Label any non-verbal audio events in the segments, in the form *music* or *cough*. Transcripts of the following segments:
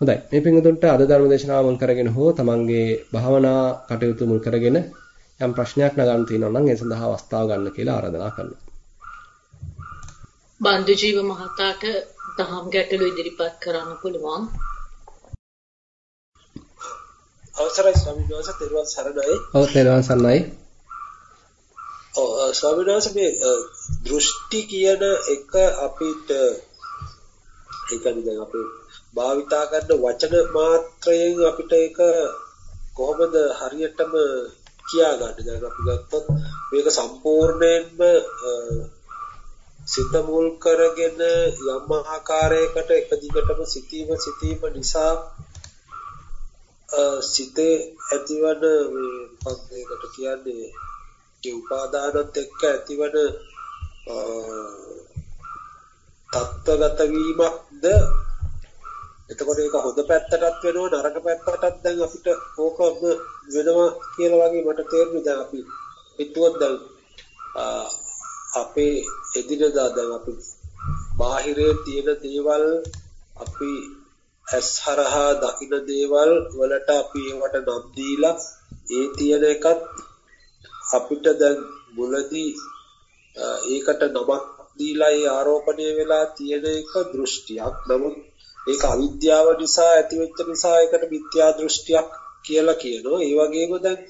හොඳයි. මේ පින්වතුන්ට අද ධර්ම දේශනාව මුල් කරගෙන හෝ තමන්ගේ භාවනා කටයුතු මුල් කරගෙන යම් ප්‍රශ්නයක් නගන්න තියෙනවා නම් ඒ සඳහා අවස්ථාව ගන්න කියලා ආරාධනා කරනවා. බන්දු ජීව මහතාට දහම් ගැටළු ඉදිරිපත් කරන්න පුළුවන්. අවසරයි ස්වාමීන් වහන්සේ තෙරුවන් සරණයි. ඔව් තෙරුවන් සරණයි. ඔව් ස්වාමීන් වහන්සේ මේ දෘෂ්ටි කියන එක අපිට ඒ කියන්නේ දැන් අපි භාවිතා කරන වචන මාත්‍රයෙන් අපිට ඒක කොහොමද හරියටම කියාගන්නේ? දැන් අපි ගත්තොත් මේක සම්පූර්ණයෙන්ම සිත මුල් කරගෙන යම් ආකාරයකට එක දිගටම සිටීම සිටීම නිසා සිතේ ඇතිවන මේ මොකක්ද ඒකට කියන්නේ? ඒ උපාදානත් එක්ක ඇතිවන තත්ත්වගත වීමක්ද එතකොට ඒක හොඳ පැත්තටත් වෙනවා නරක පැත්තටත් දැන් අපිට ඕකම වෙනවා කියලා වගේ මට තේරුණා දැන් අපි හිතුවත් දැන් අපේ එදිනදා දැන් අපි බාහිරේ තියෙන දේවල් අපි ඇස්හරහා දකින දේවල් වලට අපි ඒවට නම් දීලා ඒ තියෙන එකත් අපිට දැන් මුලදී ඒකට නමක් දීලා ඒ ආරෝපණය වෙලා තියෙන එක දෘෂ්ටියක්. නමුත් ඒක අවිද්‍යාව නිසා ඇතිවෙච්ච නිසා ඒකට මිත්‍යා දෘෂ්ටියක් කියලා කියනවා. ඒ වගේම දැන්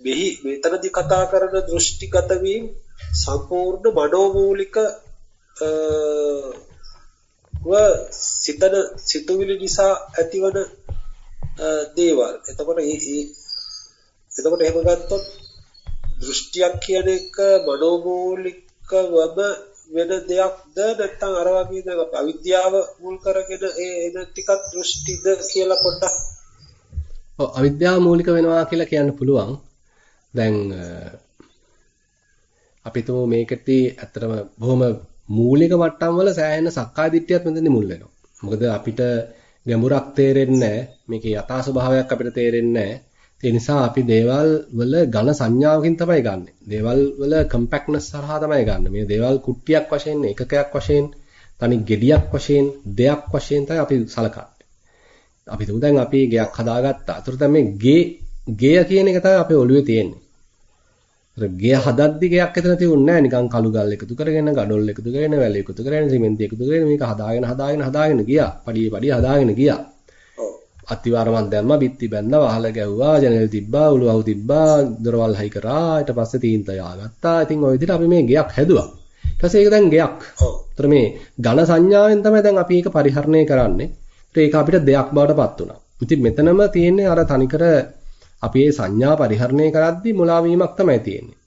මෙහි මෙතනදී කතා කරන දෘෂ්ටිගත වීම සම්පූර්ණ මනෝමූලික ව සිතන සිතුවිලි නිසා ඇතිවන දේවල්. එතකොට මේ එතකොට එහෙම ගත්තොත් දෘෂ්ටියක් කියන එක මනෝමූලිකවම වෙන දෙයක්ද නැත්නම් අර වගේ දැන් අපි අවිද්‍යාව මුල් කරගෙන ඒ එන ටිකක් දෘෂ්ටිද කියලා පොඩ්ඩක් ඔව් අවිද්‍යාව මූලික වෙනවා කියලා කියන්න පුළුවන්. දැන් අපි තුමු මේකෙදී ඇත්තටම බොහොම මූලික මට්ටම් වල සෑහෙන සක්කාය දිට්ඨියත් මෙතනදී මුල් වෙනවා. මොකද අපිට ගැඹුරක් තේරෙන්නේ නැහැ. මේකේ යථා ස්වභාවයක් අපිට තේරෙන්නේ නැහැ. ඒ නිසා අපි දේවල් වල ඝන සංඥාවකින් තමයි ගන්නෙ. දේවල් වල කම්පැක්ට්නස් හරහා තමයි ගන්නෙ. මේ දේවල් කුට්ටියක් වශයෙන්, ඒකකයක් වශයෙන්, තනි ගෙඩියක් වශයෙන්, දෙයක් වශයෙන් තමයි අපි සලකන්නේ. අපි තුමු දැන් අපි ගෙයක් හදාගත්තා. අතට දැන් මේ ගේ ගෙය කියන එක තමයි අපේ ඔළුවේ තියෙන්නේ. අර ගෙය හදද්දි ගෙයක් එතන තියුන්නේ නැහැ. නිකන් කළු ගල් එකතු කරගෙන, ගඩොල් එකතු කරගෙන, වැලි එකතු කරගෙන, සිමෙන්ති එකතු කරගෙන මේක හදාගෙන හදාගෙන හදාගෙන ගියා. පඩියේ පඩිය හදාගෙන ගියා. අත්තිවාරමක් දැම්මා, බිත්ති බැන්දා, වහල ගැව්වා, ජනෙල් තිබ්බා, උළුවහු තිබ්බා, දොරවල් හයි කරා, ඊට පස්සේ තීන්ත යාගත්තා. ඉතින් ওই විදිහට අපි මේ ගෙයක් හැදුවා. ඊට පස්සේ ඒක දැන් ගෙයක්. ඔව්. ඒතර මේ ඝන සංඥාවෙන් තමයි දැන් අපි ඒක පරිහරණය කරන්නේ. ඒක අපිට දෙයක් බවට පත් වුණා. ඉතින් මෙතනම තියෙන්නේ අර තනිකර අපි මේ සංඥා පරිහරණය කරද්දී මුලා වීමක් තමයි තියෙන්නේ.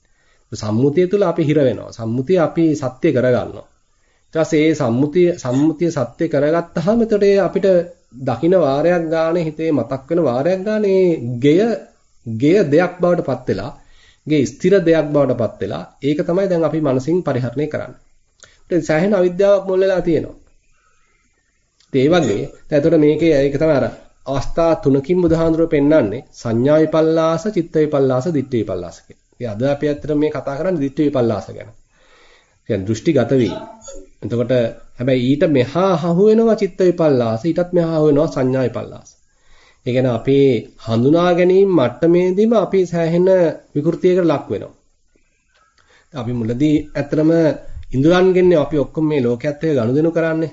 සම්මුතිය තුළ අපි හිර වෙනවා. සම්මුතිය අපි සත්‍ය කරගන්නවා. ඊට පස්සේ මේ සම්මුතිය සම්මුතිය සත්‍ය කරගත්තාම එතකොට අපිට දකින වාරයක් ගානේ හිතේ මතක් වෙන වාරයක් ගානේ ගෙය ගෙය දෙයක් බවට පත් වෙලා ගේ ස්ථිර දෙයක් බවට පත් වෙලා ඒක තමයි දැන් අපි මනසින් පරිහරණය කරන්නේ. ඒත් සෑහෙන අවිද්‍යාවක් මුල් වෙලා තියෙනවා. ඒ වගේ දැන් එතකොට මේකේ ඒක තමයි අර අවස්ථා තුනකින් බුදුහාඳුරෝ පෙන්වන්නේ සංඥා විපල්ලාස, චිත්ත විපල්ලාස, දිට්ඨි විපල්ලාස කියලා. ඉතින් අද අපි ඇත්තට මේ කතා කරන්නේ දිට්ඨි විපල්ලාස ගැන. කියන්නේ දෘෂ්ටිගත වීම. එතකොට හැබැයි ඊට මෙහා හහු වෙනවා චිත්ත විපල්ලාස, ඊටත් මෙහා හහු වෙනවා සංඥා විපල්ලාස. ඒ කියන්නේ අපේ හඳුනා ගැනීම මට්ටමේදීම අපි සෑහෙන විකෘතියකට ලක් වෙනවා. අපි මුලදී ඇත්තටම ඉඳුරන්ගෙන් අපි ඔක්කොම මේ ලෝකයේත් එක්ක ගනුදෙනු කරන්නේ.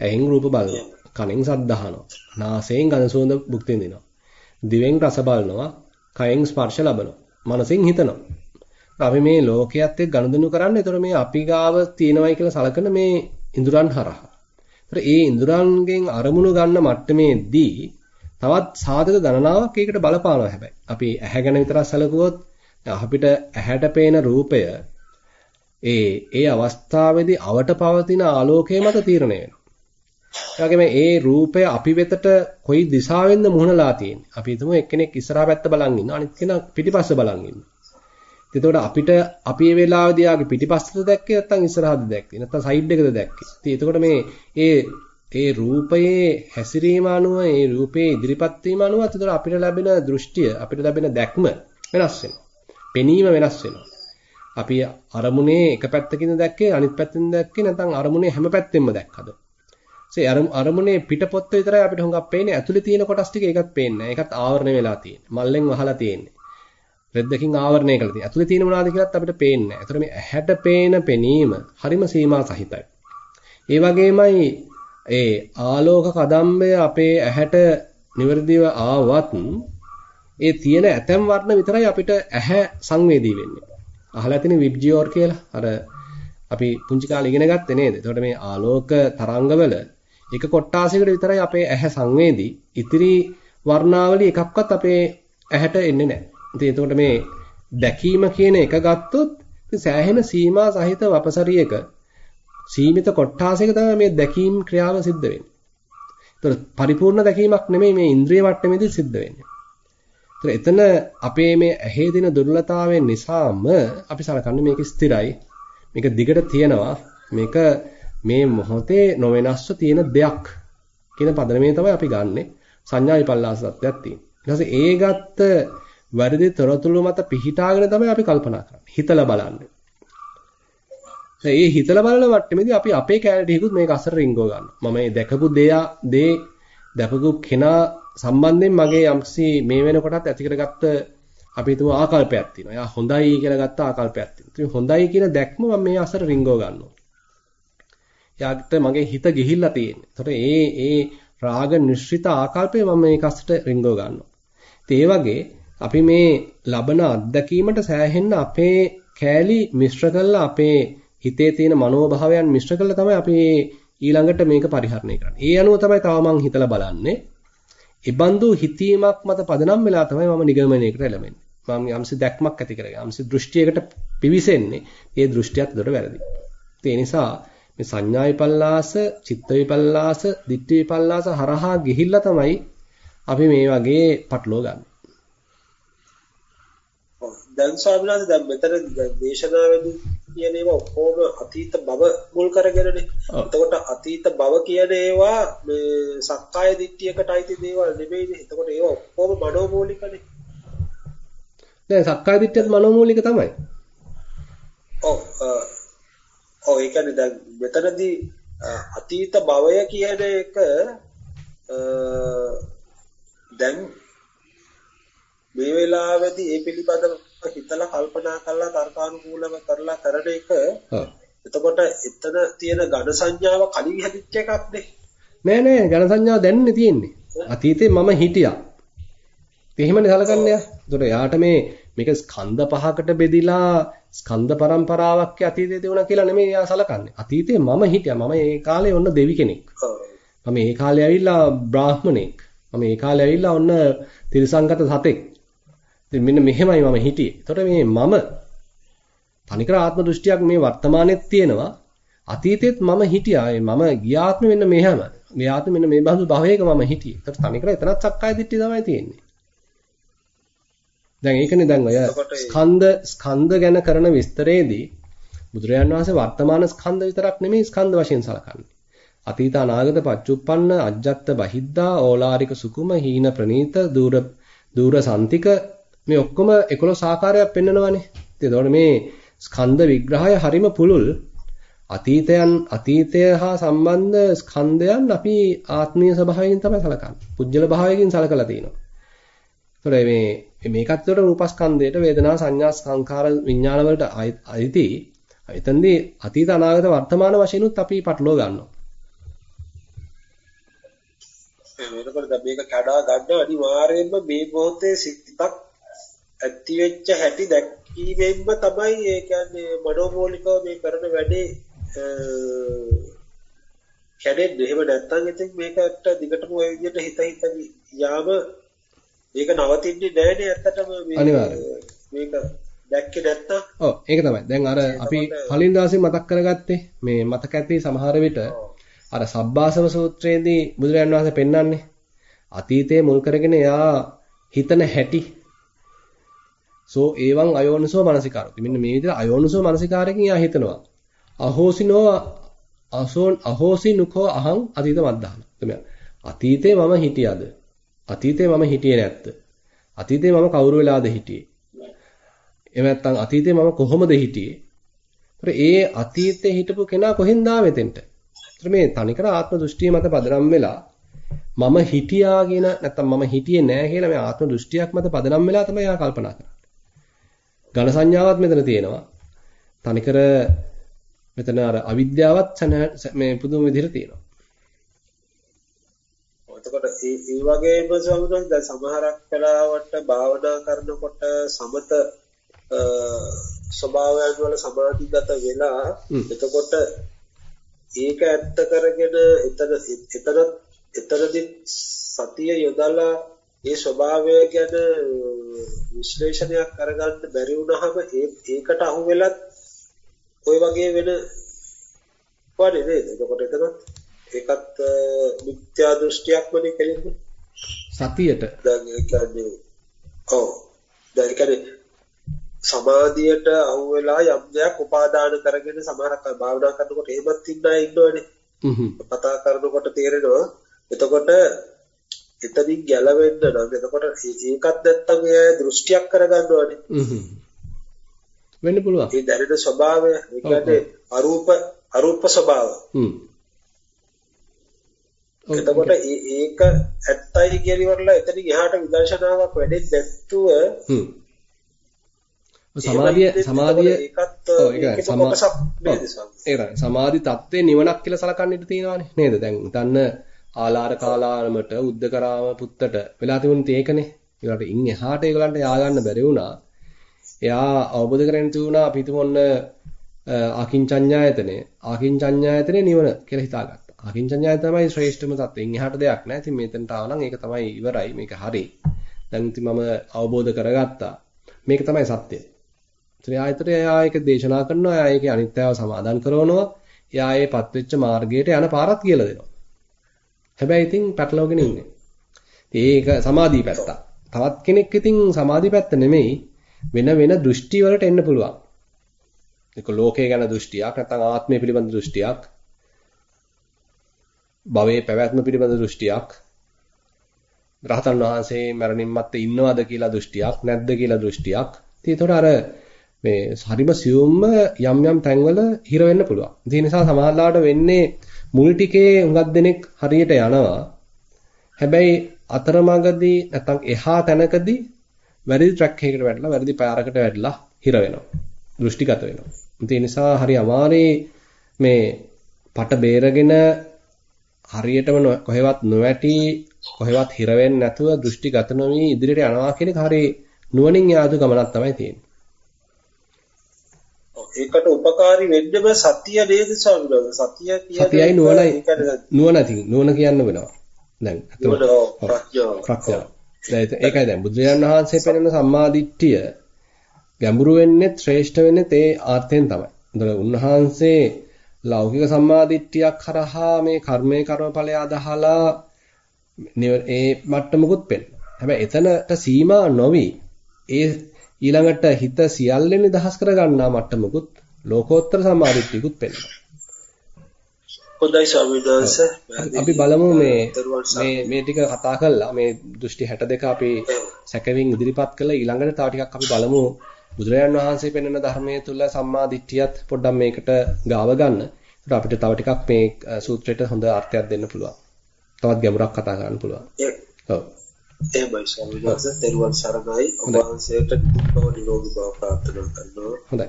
ඇහෙන් රූප බලනවා. කනෙන් ශබ්ද අහනවා. නාසයෙන් ගඳ සුවඳ භුක්ති විඳිනවා. දිවෙන් රස බලනවා. කයෙන් ස්පර්ශ ලබනවා. මනසින් හිතනවා. අපි මේ ලෝකයේත් එක්ක ගනුදෙනු කරන්නේ. ඒතර මේ අපි ගාව තියෙනවයි කියලා සලකන මේ ඉඳුරන් හරහා. ඒතර ඒ ඉඳුරන්ගෙන් අරමුණු ගන්න මට්ටමේදී තවත් සාධක ගණනාවක් ඒකට බලපානවා හැබැයි. අපි ඇහැ ගැන විතරක් සැලකුවොත් අපිට ඇහැට පේන රූපය ඒ ඒ අවස්ථාවේදී අවට පවතින ආලෝකය මත තීරණය වෙනවා. ඒ ඒ රූපය අපි වෙතට කොයි දිශාවෙන්ද මුහුණලා තියෙන්නේ. අපි හිතමු එක්කෙනෙක් ඉස්සරහා පැත්ත බලන් ඉන්නවා අනිත් කෙනා පිටිපස්ස බලන් ඉන්නවා. එතකොට අපිට අපි මේ වෙලාවේදී ආගේ පිටිපස්සට දැක්කේ නැත්නම් ඉස්සරහද දැක්කේ නැත්නම් සයිඩ් එකද දැක්කේ. ඉතින් එතකොට මේ ඒ ඒ රූපයේ හැසිරීම අනුව ඒ රූපයේ ඉදිරිපත් වීම අනුව එතකොට අපිට ලැබෙන දෘෂ්ටිය අපිට ලැබෙන දැක්ම වෙනස් වෙනවා. පෙනීම වෙනස් වෙනවා. අපි අරමුණේ එක පැත්තකින් දැක්කේ අනිත් පැත්තෙන් දැක්කේ නැත්නම් අරමුණේ හැම පැත්තෙම දැක්කද? ඒ අරමුණේ පිටපොත්ත විතරයි අපිට හුඟක් පේන්නේ. ඇතුලේ තියෙන කොටස් ටික ඒකත් පේන්නේ නැහැ. ඒකත් ආවරණය වෙලා තියෙන්නේ. මල්ලෙන් වහලා තියෙන්නේ. රෙද්දකින් ආවරණය කරලා තියෙන්නේ. ඇතුලේ තියෙන මොනවද කියලාත් අපිට පේන්නේ නැහැ. ඒතර මේ ඇහැට පේන පෙනීම හරිම සීමා සහිතයි. ඒ වගේමයි ඒ ආලෝක කදම්බය අපේ ඇහැට නිවර්දිව ආවත් ඒ තියෙන ඇතැම් වර්ණ විතරයි අපිට ඇහැ සංවේදී වෙන්නේ. අහලා තියෙන විබ්ජියෝර් කියලා. අර අපි පුංචි කාලේ ඉගෙන ගත්තේ නේද? එතකොට මේ ආලෝක තරංගවල එක කොටාසයකට විතරයි අපේ ඇහැ සංවේදී. ඉතිරි වර්ණාවලිය එකක්වත් අපේ ඇහැට එන්නේ නැහැ. ඉතින් එතකොට මේ දැකීම කියන එක ගත්තොත් සෑහෙන සීමා සහිත වපසරියක සීමිත කොටාසයක තමයි මේ දැකීම් ක්‍රියාව සිද්ධ වෙන්නේ. ඒතර පරිපූර්ණ දැකීමක් නෙමෙයි මේ ඉන්ද්‍රිය මට්ටමේදී සිද්ධ වෙන්නේ. ඒතර එතන අපේ මේ ඇහි දින දුර්වලතාවයෙන් නිසාම අපි සලකන්නේ මේක ස්ථිරයි. මේක දිගට තියෙනවා. මේක මේ මොහොතේ නොවෙනස්ව තියෙන දෙයක් කියන පදනමේ තමයි අපි ගන්නෙ. සංඥා විපල්ලාස සත්‍යයක් තියෙන. ඊට පස්සේ ඒ ගත්ත වැරදි තොරතුරු මත පිහිටාගෙන තමයි අපි කල්පනා කරන්නේ. හිතලා බලන්නේ. ඒ හිතලා බලන මට්ටමේදී අපි අපේ කැලේටිකුත් මේක අසර රින්ගෝ ගන්නවා. මම මේ දැකපු දේ දේ දැකපු කෙනා සම්බන්ධයෙන් මගේ යම්සි මේ වෙනකොටත් ඇති කරගත්ත අපි හිතමු ආකල්පයක් තියෙනවා. එයා හොඳයි කියලා ගත්ත ආකල්පයක් තියෙනවා. හොඳයි කියන දැක්ම මම මේ අසර රින්ගෝ ගන්නවා. එයාට මගේ හිත ගිහිල්ලා තියෙන්නේ. ඒතකොට ඒ ඒ රාග නිශ්චිත ආකල්පය මම මේක අසට රින්ගෝ ගන්නවා. ඒ වගේ අපි මේ ලබන අත්දැකීමට සෑහෙන්න අපේ කෑලි මිශ්‍ර කරලා අපේ හිතේ තියෙන මනෝභාවයන් මිශ්‍ර කරලා තමයි අපි ඊළඟට මේක පරිහරණය කරන්නේ. ඒ අනුව තමයි තව මං හිතලා බලන්නේ. ඉබඳු හිතීමක් මත පදනම් වෙලා තමයි මම නිගමනයකට එළඹෙන්නේ. මම යම්සි දැක්මක් ඇති කරගෙන යම්සි දෘෂ්ටියකට පිවිසෙන්නේ. ඒ දෘෂ්ටියත් උඩ වැරදි. ඒ නිසා මේ සංඥා විපල්ලාස, චිත්ත විපල්ලාස, ditthi විපල්ලාස හරහා ගිහිල්ලා තමයි අපි මේ වගේ පටලව ගන්න. දැන් ස්වාමීන් වහන්සේ දැන් මෙතන දේශනාවේදී කියන ඒවා ඔක්කොම අතීත භව මුල් කරගෙනනේ. එතකොට අතීත භව කියන ඒවා මේ සක්කාය දිට්ඨියකට අයිති දේවල් නෙමෙයිනේ. එතකොට ඒවා ඔක්කොම මනෝමූලිකනේ. දැන් සක්කාය දිට්ඨියත් මනෝමූලික තමයි. ඔව් ඔව් ඒ කියන්නේ දැන් මෙතනදී අතීත භවය කියන එක දැන් මේ වෙලාවේදී ඒ පිළිබඳව හිතලා කල්පනා කරලා තර්කානුකූලව කරලා කරන එක. එතකොට එතන තියෙන ඝන සංඥාව කලින් හැදිච්ච එකක් නේ නෑ. නෑ ඝන සංඥාව දැන්නේ තියෙන්නේ. අතීතේ මම හිටියා. එහෙමනේ සලකන්නේ. එතකොට යාට මේ මේක ස්කන්ධ පහකට බෙදිලා ස්කන්ධ පරම්පරාවක් අතීතයේ තිබුණා කියලා නෙමෙයි යා සලකන්නේ. අතීතේ මම හිටියා. මම ඒ කාලේ ඔන්න දෙවි කෙනෙක්. මම ඒ කාලේ ඇවිල්ලා බ්‍රාහ්මණෙක්. මම ඒ කාලේ ඇවිල්ලා ඔන්න තිරිසංගත සතෙක් ඉතින් මෙන්න මෙහෙමයි මම හිටියේ. එතකොට මේ මම තනිකර ආත්ම දෘෂ්ටියක් මේ වර්තමානෙත් තියෙනවා. අතීතෙත් මම හිටියා. මම ගියාත්ම මෙන්න මෙහෙම. ගියාත්ම මෙන්න මේ බඳු භවයක මම හිටියේ. එතකොට තනිකර එතනත් සක්කාය දිට්ඨිය තමයි තියෙන්නේ. දැන් ඒකනේ දැන් ඔය ස්කන්ධ ස්කන්ධ ගැන කරන විස්තරයේදී බුදුරජාන් වහන්සේ වර්තමාන ස්කන්ධ විතරක් නෙමෙයි ස්කන්ධ වශයෙන් සලකන්නේ. අතීත අනාගත පච්චුප්පන්න අජ්ජත් බහිද්දා ඕලාරික සුකුම හීන ප්‍රනීත දූර දූර සන්තික මේ ඔක්කොම 11 ආකාරයක් පෙන්නනවානේ. එතකොට මේ ස්කන්ධ විග්‍රහය හරිම පුළුල්. අතීතයන් අතීතය හා සම්බන්ධ ස්කන්ධයන් අපි ආත්මීය ස්වභාවයෙන් තමයි සලකන්නේ. පුජ්‍යල භාවයකින් සලකලා තිනවා. ඒතකොට මේ මේකත් උඩ රූපස්කන්ධයට වේදනා සංඥා සංඛාර විඥාන වලට අයිති. එතෙන්දී අතීත අනාගත වර්තමාන වශයෙන්ුත් අපි පටලවා ගන්නවා. එතකොට මේක කඩා ගන්න අනිවාර්යයෙන්ම මේ මොහොතේ සිතක් ඇති වෙච්ච හැටි දැක්වීමෙන්ම තමයි ඒ කියන්නේ මනෝමූලිකව මේ කරන වැඩේ කැඩෙන්නේ. එහෙම නැත්නම් ඉතින් මේකට දිගටම ওই විදිහට හිත හිත යාම මේක නවතින්නේ නැහැනේ ඇත්තටම මේක දැක්කේ නැත්තම්. ඔව් ඒක තමයි. දැන් අර අපි කලින් දවසේ මතක් කරගත්තේ මේ මතක ඇති සමහර විට අර සබ්බාසව සූත්‍රයේදී බුදුරජාන් වහන්සේ පෙන්වන්නේ අතීතයේ මුල් කරගෙන එයා හිතන හැටි සෝ ඒවං අයෝනිසෝ මනසිකාරති. මෙන්න මේ විදිහට අයෝනිසෝ මනසිකාරයෙන් යා හිතනවා. අහෝසිනෝ අසෝන් අහෝසි නුකෝ අහං අතීත මද්දාන. එතන අතීතේ මම හිටියද? අතීතේ මම හිටියේ නැත්ද? අතීතේ මම කවුරු වෙලාද හිටියේ? එහෙම නැත්නම් අතීතේ මම කොහොමද හිටියේ? ඒ අතීතේ හිටපු කෙනා කොහෙන්ද ආවෙතෙන්ට? ඒතර මේ තනිකර ආත්ම දෘෂ්ටිය මත පදනම් වෙලා මම හිටියා කියන නැත්තම් මම හිටියේ නෑ කියලා මේ ආත්ම දෘෂ්ටියක් මත පදනම් වෙලා තමයි යා කල්පනා කරන්නේ. ඝන සංඥාවක් මෙතන තියෙනවා. තනිකර මෙතන අර අවිද්‍යාවත් මේ පුදුම විදිහට තියෙනවා. එතකොට ඒ වගේම සමුදන් දැන් සමහරක් වෙලාවට භාවනා කරනකොට සමත ස්වභාවයන් වල සමාධිගත වෙලා එතකොට ඒක ඇත්ත කරගෙන එතන එතන එතනදී සතිය යොදලා ඒ ස්වභාවය ගැන විශ්ලේෂණයක් කරගන්න බැරි වුණාම ඒකට අහු වෙලත් ওই වගේ වෙන වඩේ නේද? එතකොට එතන ඒකත් මිත්‍යා දෘෂ්ටියක්මනේ කෙලින්ම සතියට දැන් ඒ කියන්නේ ඔව් දැන් ඒ කියන්නේ සමාධියට අහු වෙලා යම් දෙයක් උපාදාන කරගෙන සමහරක් භාවනා කරනකොට එහෙමත් ඉන්න අය ඉන්නවනේ. හ්ම් කතා කරනකොට තේරෙනවා. එතකොට එතනින් ගැලවෙන්න නම් එතකොට ඒකත් නැත්තම් ඒ දෘෂ්ටියක් කරගන්න ඕනේ. හ්ම් වෙන්න පුළුවන්. ඒ දැනෙන ස්වභාවය ඒ කියන්නේ අරූප අරූප ස්වභාව. හ්ම්. එතකොට ඒක ඇත්තයි කියලා ඉවරලා එතනින් එහාට විදර්ශනාවක් වැඩෙන්නේ නැතුව. සමාධිය සමාධිය ඒකත් ඒක සමාධි தත්ත්වේ නිවනක් කියලා සලකන්න ඉඩ තියෙනවානේ නේද දැන් හිතන්න ආලාර කාලාරමට උද්දකරාම පුත්තට වෙලා තිබුණේ ඒකනේ ඒකට ඉන් එහාට ඒගොල්ලන්ට යා ගන්න බැරි වුණා. එයා අවබෝධ කරගෙන තියුණා අපි හිතමු ඔන්න ආකින්චඤ්ඤායතනේ ආකින්චඤ්ඤායතනේ නිවන කියලා හිතාගත්තා. ආකින්චඤ්ඤාය තමයි ශ්‍රේෂ්ඨම தත්ත්වය ඉන් එහාට දෙයක් නැහැ ඉතින් මෙතනට ආවනම් ඒක තමයි ඉවරයි. මේක හරි. දැන් ඉතින් මම අවබෝධ කරගත්තා. මේක තමයි සත්‍යය. ඉතින් ආයතට එයා ඒක දේශනා කරනවා. එයා ඒකේ අනිත්‍යව සමාදන් කරනවා. එයා ඒපත් වෙච්ච මාර්ගයට යන පාරක් කියලා දෙනවා. හැබැයි ඉතින් පැටලවගෙන ඉන්නේ. ඒක සමාධි පැත්ත. තවත් කෙනෙක් ඉතින් සමාධි පැත්ත නෙමෙයි වෙන වෙන දෘෂ්ටි වලට එන්න පුළුවන්. ඒක ලෝකේ ගැන දෘෂ්ටියක් නැත්නම් ආත්මය පිළිබඳ දෘෂ්ටියක් භවයේ පැවැත්ම පිළිබඳ දෘෂ්ටියක් රහතන් වහන්සේ මරණින් මත්තේ ඉන්නවද කියලා දෘෂ්ටියක් නැද්ද කියලා දෘෂ්ටියක්. ඉතින් ඒතකොට අර මේ හරිම සියුම්ම යම් යම් තැන්වල හිර වෙන්න පුළුවන්. ඒ නිසා සමාජලාට වෙන්නේ මුල් ටිකේ හුඟක් දෙනෙක් හරියට යනවා. හැබැයි අතරමඟදී නැත්නම් එහා තැනකදී වැරදි ට්‍රැක් එකකට වැටලා වැරදි පාරකට වැටලා හිර වෙනවා. දෘෂ්ටිගත වෙනවා. ඒ නිසා හරි අමාරේ මේ පට බේරගෙන හරියටම කොහෙවත් නොවැටි කොහෙවත් හිර වෙන්නේ නැතුව දෘෂ්ටිගත නොවි ඉදිරියට යනවා කියන එක හරි නුවණින් යාදු ගමනක් තමයි තියෙන්නේ. ඒකට උපකාරී වෙන්නම සතිය නේද ස්වාමීනි සතිය කියන්නේ සතියයි නුවණයි නුවණති නුවණ කියන්න වෙනවා. දැන් ප්‍රඥාව ඒකයි දැන් බුදුරජාණන් වහන්සේ පෙන්වන සම්මාදිට්ඨිය ගැඹුරු වෙන්නේ ශ්‍රේෂ්ඨ වෙන්නේ තේ ආර්ථයෙන් තමයි. එතකොට උන්වහන්සේ ලෞකික සම්මාදිට්ඨියක් කරහා මේ කර්මයේ කර්මඵලය අදහලා ඒ මට්ටමකුත් පෙන්න. හැබැයි එතනට සීමා නොවි ඒ ඊළඟට හිත සියල්ලෙන් නිදහස් කරගන්නා මට්ටමකුත් ලෝකෝත්තර සම්මාදිට්ඨියකුත් පෙන්වනවා. හොඳයි වහන්සේ අපි බලමු මේ මේ මේ ටික කතා කළා මේ දෘෂ්ටි 62 අපි සැකවින් ඉදිරිපත් කළා ඊළඟට තව ටිකක් අපි බලමු බුදුරජාන් වහන්සේ පෙන්වන ධර්මයේ තුල සම්මා දිට්ඨියත් පොඩ්ඩක් මේකට ගාව ගන්න. ඒකට අපිට තව ටිකක් මේ සූත්‍රයට හොඳ අර්ථයක් දෙන්න පුළුවන්. තවත් ගැඹුරක් කතා කරන්න පුළුවන්. ඔව්. එහෙමයි ස්වාමීන් වහන්සේ තෙරුවන් සරණයි ඔබ වහන්සේට දුක්ඛ නිරෝගී බව ප්‍රාර්ථනා කරනවා. හොඳයි.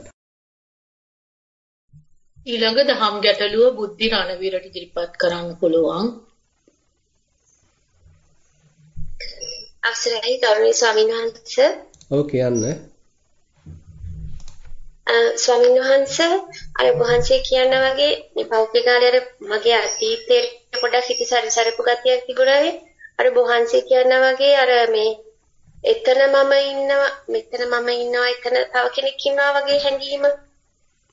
ඊළඟ දහම් ගැටලුව බුද්ධි රණවීරට ඉදිරිපත් කරන්න පුළුවන්. අවසරයි ගෞරවනීය ස්වාමීන් වහන්සේ. ඔව් කියන්න. ස්වාමීන් වහන්සේ අර වහන්සේ කියන වගේ මේ පෞද්ගලික කාලේ අර මගේ අතීතයේ පොඩක් හිත සැරිසරපු ගතියක් තිබුණානේ. අර වහන්සේ කියන වගේ අර මේ එතන මම ඉන්නවා මෙතන මම ඉන්නවා එතන තව කෙනෙක් ඉන්නවා වගේ හැඟීම.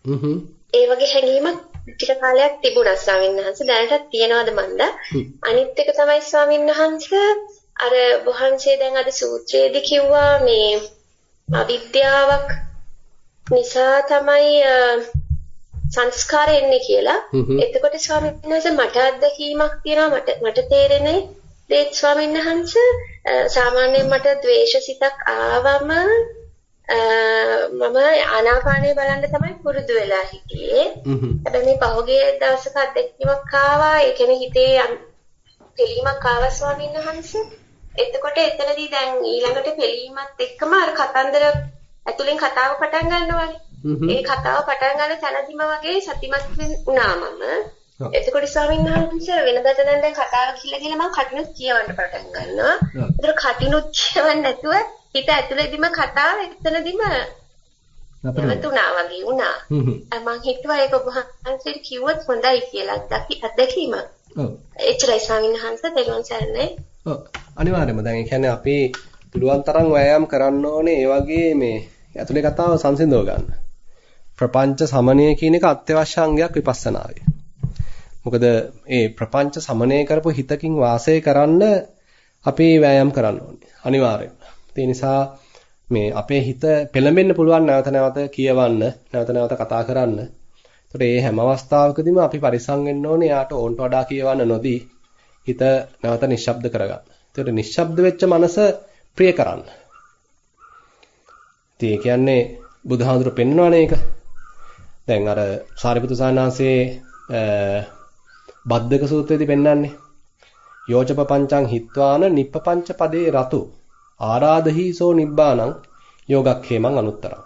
හ්ම් ඒ වගේ හැඟීමක් ටික කාලයක් තිබුණා ස්වාමීන් වහන්සේ. දැනටත් තියෙනවද මන්ද? අනිත් එක තමයි ස්වාමීන් වහන්සේ අර වහන්සේ දැන් අද සූත්‍රයේදී කිව්වා මේ අවිද්‍යාවක් නිසා තමයි සංස්කාර එන්නේ කියලා. එතකොට ස්වාමීන් වහන්සේ මට අත්දැකීමක් තියෙනවා මට මට තේරෙන්නේ දේත් ස්වාමීන් වහන්සේ සාමාන්‍යයෙන් මට ද්වේෂසිතක් ආවම මම ආනාපානය බලන්න තමයි පුරුදු වෙලා හිටියේ. හැබැයි මේ පහුගිය දවසක අත්දැකීමක් ආවා. ඒ කියන්නේ හිතේ පිළීමක් ආවා ස්වාමීන් වහන්සේ. එතකොට එතනදී දැන් ඊළඟට පිළීමත් එක්කම අර කතන්දර ඇතුලෙන් කතාව පටන් ගන්නවානේ. ඒ කතාව පටන් ගන්න තැනදීම වගේ සතිමත් වුණා මම. එතකොට ස්වාමීන් වහන්සේ වෙනදාට දැන් දැන් කතාව කියලා කියලා මම කටිනුත් කියවන්න පටන් ගන්නවා. ඒතර කටිනුත් කියවන්න නැතුව හිත ඇතුළේදීම කතාව එතනදීම නවතුණා වගේ වුණා. මම හිතුවා ඒක ඔබ වහන්සේට කිව්වොත් හොඳයි කියලා අත්දැකීම. ඔව්. එච්චරයි ස්වාමීන් වහන්සේ දෙලොන් සරණයි. ඔව්. අනිවාර්යයෙන්ම දැන් ඒ කියන්නේ අපි පුළුවන් තරම් වෑයම් කරන්න ඕනේ ඒ වගේ මේ ඇතුලේ කතාව සංසිඳව ගන්න. ප්‍රපංච සමනය කියන එක අත්‍යවශ්‍ය අංගයක් විපස්සනාවේ. මොකද ඒ ප්‍රපංච සමනය කරපු හිතකින් වාසය කරන්න අපි වෑයම් කරන්න ඕනේ. අනිවාර්යෙන්. ඒ නිසා මේ අපේ හිත පෙළඹෙන්න පුළුවන් නැවත නැවත කියවන්න, නැවත නැවත කතා කරන්න. ඒතකොට මේ හැම අවස්ථාවකදීම අපි පරිස්සම් වෙන්න ඕනේ යාට ඕන්ට වඩා කියවන්න නොදී හිත නැවත නිශ්ශබ්ද කරගන්න. ඒතකොට නිශ්ශබ්ද වෙච්ච මනස ප්‍රිය කරන්න. ඉතින් ඒ කියන්නේ බුදුහාඳුර පෙන්වනවානේ ඒක. දැන් අර සාරිපුත්‍ර සානාංශයේ බද්දක සූත්‍රයේදී පෙන්වන්නේ යෝචප පංචං හිත්වාන නිප්පපංච පදේ රතු ආරාධහීසෝ නිබ්බානං යෝගක්ඛේමං අනුත්තරං.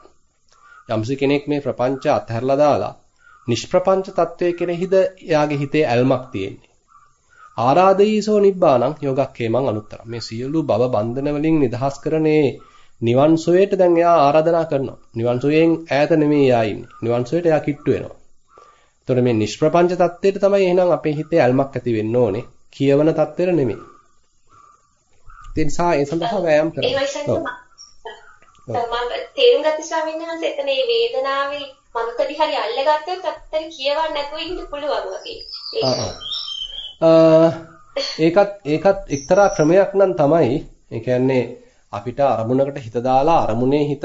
යම්සි කෙනෙක් මේ ප්‍රපංච අත්හැරලා දාලා නිෂ්ප්‍රපංච తත්වයේ කෙනෙහිද එයාගේ හිතේ ඇල්මක් තියෙන්නේ. ආරාධීසෝ නිබ්බානං යෝගක්ඛේමං අනුත්තරං. මේ සියලු භව බන්ධන වලින් නිදහස් කරනේ නිවන් සෝයට දැන් එයා ආරාධනා කරනවා. නිවන් සෝයෙන් ඈත නෙමෙයි එයා ඉන්නේ. නිවන් සෝයට එයා කිට්ටු වෙනවා. එතකොට මේ නිෂ්ප්‍රපංච தත්ත්වයට තමයි එහෙනම් අපේ හිතේ ඇල්මක් ඇති වෙන්න ඕනේ. කියවන தත්ත්වෙට නෙමෙයි. ඒ නිසා ඒ සඳහා වෑයම් කරන්න. ඔව්. මම තේරුම් ගත්ත ස්වාමීන් වහන්සේ එතන මේ වේදනාවේ මනසදි හරි අල්ලගත්තොත් අත්තර කියවන්න නැතුව ඉන්න පුළුවන් වගේ. ඒකත් ඒකත් එක්තරා ක්‍රමයක් නම් තමයි. ඒ කියන්නේ අපිට අරමුණකට හිත දාලා අරමුණේ හිත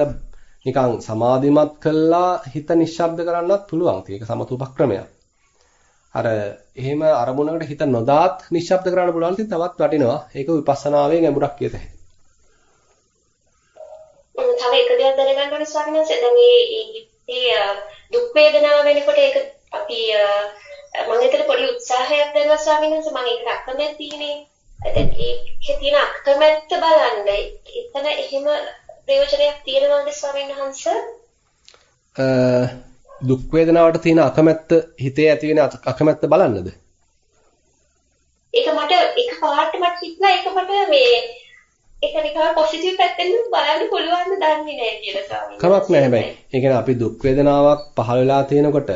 නිකන් සමාධිමත් කළා හිත නිශ්ශබ්ද කරන්නත් පුළුවන්. ඒක සමතුපක්‍රමයක්. අර එහෙම අරමුණකට හිත නොදාත් නිශ්ශබ්ද කරන්න පුළුවන් ඉතින් තවත් වටිනවා. ඒක විපස්සනාවේ ගැඹුරක් කියත හැකියි. තව එක දෙයක් දැනගන්න ඕනේ ස්වාමීන් වහන්සේ. දැන් මේ දුක් වේදනාව වෙනකොට ඒක අපි මම හිතට පොඩි උත්සාහයක් දෙනවා ස්වාමීන් වහන්සේ. මම ඒකට අකමැතිනේ. දැන් ඒකේ තියෙන අකමැත්ත බලන්න. එතන එහෙම ප්‍රයෝජනයක් තියෙනවද ස්වාමීන් වහන්සේ? දුක් වේදනාවට තියෙන අකමැත්ත හිතේ ඇති වෙන අකමැත්ත බලන්නද? ඒක මට එක පාට මට හිතුණා ඒක මට මේ ඒක නිකන් පොසිටිව් පැත්තෙන් බලන්න පුළුවන් ද දන්නේ නැහැ කියලා ස්වාමීන් වහන්සේ. කමක් නැහැ හැබැයි. ඒ කියන්නේ අපි දුක් වේදනාවක් පහළ වෙලා තියෙනකොට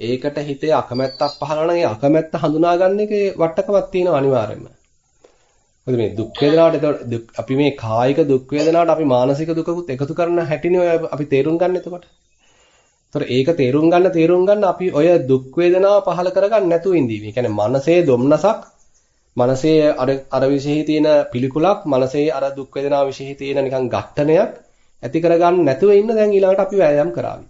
ඒකට හිතේ අකමැත්තක් පහළ වෙනවා නම් ඒ අකමැත්ත හඳුනාගන්න එකේ වටකමක් තියෙනවා අනිවාර්යයෙන්ම. මොකද මේ දුක් වේදනාවට අපි මේ කායික දුක් වේදනාවට අපි මානසික දුකකුත් එකතු කරන හැටිනේ ඔය අපි තේරුම් ගන්න එතකොට. ඒතර ඒක තේරුම් ගන්න තේරුම් ගන්න අපි ඔය දුක් වේදනාව පහල කරගන්න නැතුව ඉඳීවි. ඒ කියන්නේ මනසේ දුම්නසක් මනසේ අර අර විශේෂී තියෙන පිළිකුලක් මනසේ අර දුක් වේදනාව විශේෂී තියෙන නිකන් ඝට්ටනයක් ඇති කරගන්න නැතුව ඉන්න දැන් ඊළඟට අපි වෑයම් කරાવી.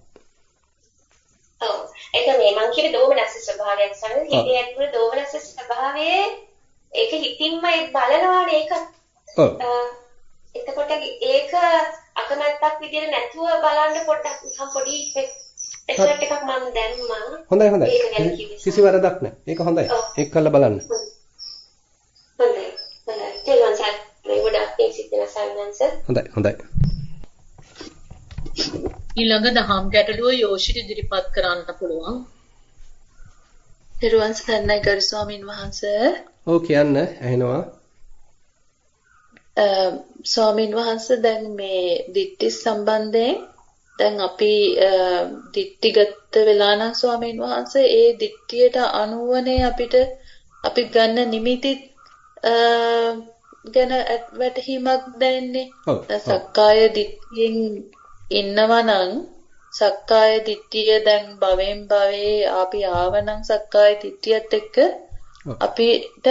ඔව්. ඒක මේ මං කියේ දෝමනස්ස ස්වභාවයක් සමහර හිතේ ඇතුළේ දෝමනස්ස ස්වභාවයේ ඒක හිතින්ම ඒ බලනවානේ ඒක. ඔව්. එතකොට ඒක අකමැත්තක් විදියට නැතුව බලන්න පොඩ්ඩක් නිකන් පොඩි එෆර්ට් එකක් මම දැම්මා. හොඳයි හොඳයි. කිසි වරදක් නැහැ. ඒක හොඳයි. ඒක කරලා බලන්න. හොඳයි. හොඳයි. තේරුවන් සර් ගොඩක් ඒ සිද්ධන සම්මන්ස. හොඳයි හොඳයි. ඊළඟ දහම් ගැටලුව යෝෂිට ඉදිරිපත් කරන්න පුළුවන්. තෙරුවන් සරණයි ගරු ස්වාමින් වහන්සේ. ඔව් කියන්න ඇහෙනවා. ස්වාමින් වහන්සේ දැන් මේ දිට්ඨි සම්බන්ධයෙන් දැන් අපි දිට්ඨිගත වෙලා නම් ස්වාමින් වහන්සේ ඒ දිට්ඨියට අනුවනේ අපිට අපි ගන්න නිමිති ගැන වැටහීමක් දැනෙන්නේ. සක්කාය දිට්ඨියෙන් ඉන්නවා නම් සක්කාය දිට්ඨිය දැන් භවෙන් භවේ අපි ආවනම් සක්කාය දිට්ඨියත් එක්ක අපිට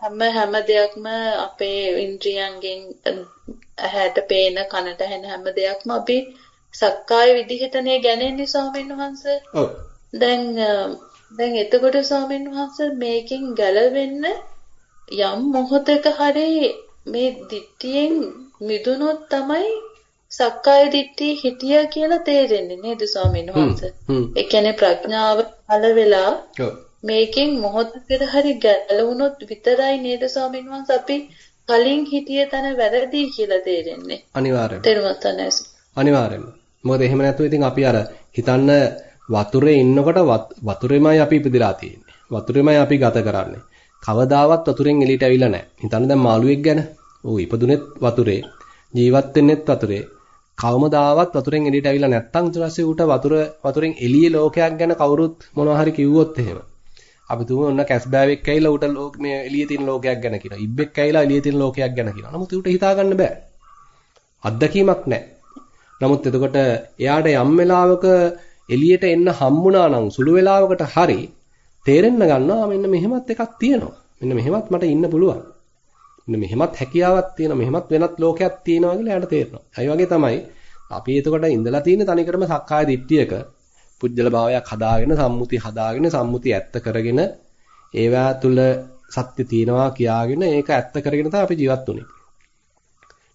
හැම හැම දෙයක්ම අපේ ඉන්ද්‍රියයන්ගෙන් ඇහැට පේන කනට ඇහෙන හැම දෙයක්ම අපි සක්කාය විදිහටනේ ගන්නේ ස්වාමීන් වහන්සේ. ඔව්. දැන් දැන් එතකොට ස්වාමීන් වහන්සේ මේකෙන් ගැලවෙන්න යම් මොහොතක හරි මේ දිට්ඨියෙන් මිදුනොත් තමයි සක්කාය දිට්ඨිය හිටිය කියලා තේරෙන්නේ නේද ස්වාමීන් වහන්සේ? ඒ කියන්නේ ප්‍රඥාව පළ වෙලා මේකෙන් මොහොතකට හරි ගැලවුණොත් විතරයි නේද ස්වාමීන් වහන්සේ අපි කලින් හිටිය තැන වැරදි කියලා තේරෙන්නේ. අනිවාර්යයෙන්. තේරුම් අනිවාර්යෙන්ම. මොකද එහෙම නැතුව ඉතින් අපි අර හිතන්න වතුරේ ඉන්නකොට වතුරෙමයි අපි ඉපදිලා තියෙන්නේ. වතුරෙමයි අපි ගත කරන්නේ. කවදාවත් වතුරෙන් එළියට ඇවිල්ලා නැහැ. හිතන්න දැන් මාළුවෙක් ගැන. ඌ ඉපදුනෙත් වතුරේ. ජීවත් වෙන්නෙත් වතුරේ. කවමදාවත් වතුරෙන් එළියට ඇවිල්ලා නැත්තම් ඊට පස්සේ ඌට වතුර වතුරෙන් එළියේ ලෝකයක් ගැන කවුරුත් මොනවා හරි කිව්වොත් එහෙම. අපි තුමු ඔන්න කැස්බෑවෙක් ඇවිල්ලා ඌට මේ එළියේ තියෙන ලෝකයක් ගැන කියනවා. ඉබ්බෙක් ඇවිල්ලා එළියේ තියෙන ලෝකයක් ගැන කියනවා. නමුත් ඌට හිතා ගන්න බෑ. අත්දැකීමක් නැහැ. නමුත් එතකොට එයාට යම් වෙලාවක එළියට එන්න හම්බුණා නම් සුළු වෙලාවකට හරි තේරෙන්න ගන්නවා මෙන්න මෙහෙමත් එකක් තියෙනවා. මෙන්න මෙහෙමත් මට ඉන්න පුළුවන්. මෙන්න මෙහෙමත් හැකියාවක් තියෙනවා. මෙහෙමත් වෙනත් ලෝකයක් තියෙනවා කියලා එයාට තේරෙනවා. ඒ වගේ තමයි අපි එතකොට ඉඳලා තියෙන තනිකරම සක්කාය දිට්ඨියක පුජ්‍යල භාවයක් හදාගෙන සම්මුති හදාගෙන සම්මුති ඇත්ත කරගෙන ඒවා තුල සත්‍ය තියෙනවා කියාගෙන ඒක ඇත්ත කරගෙන තමයි අපි ජීවත් වුනේ.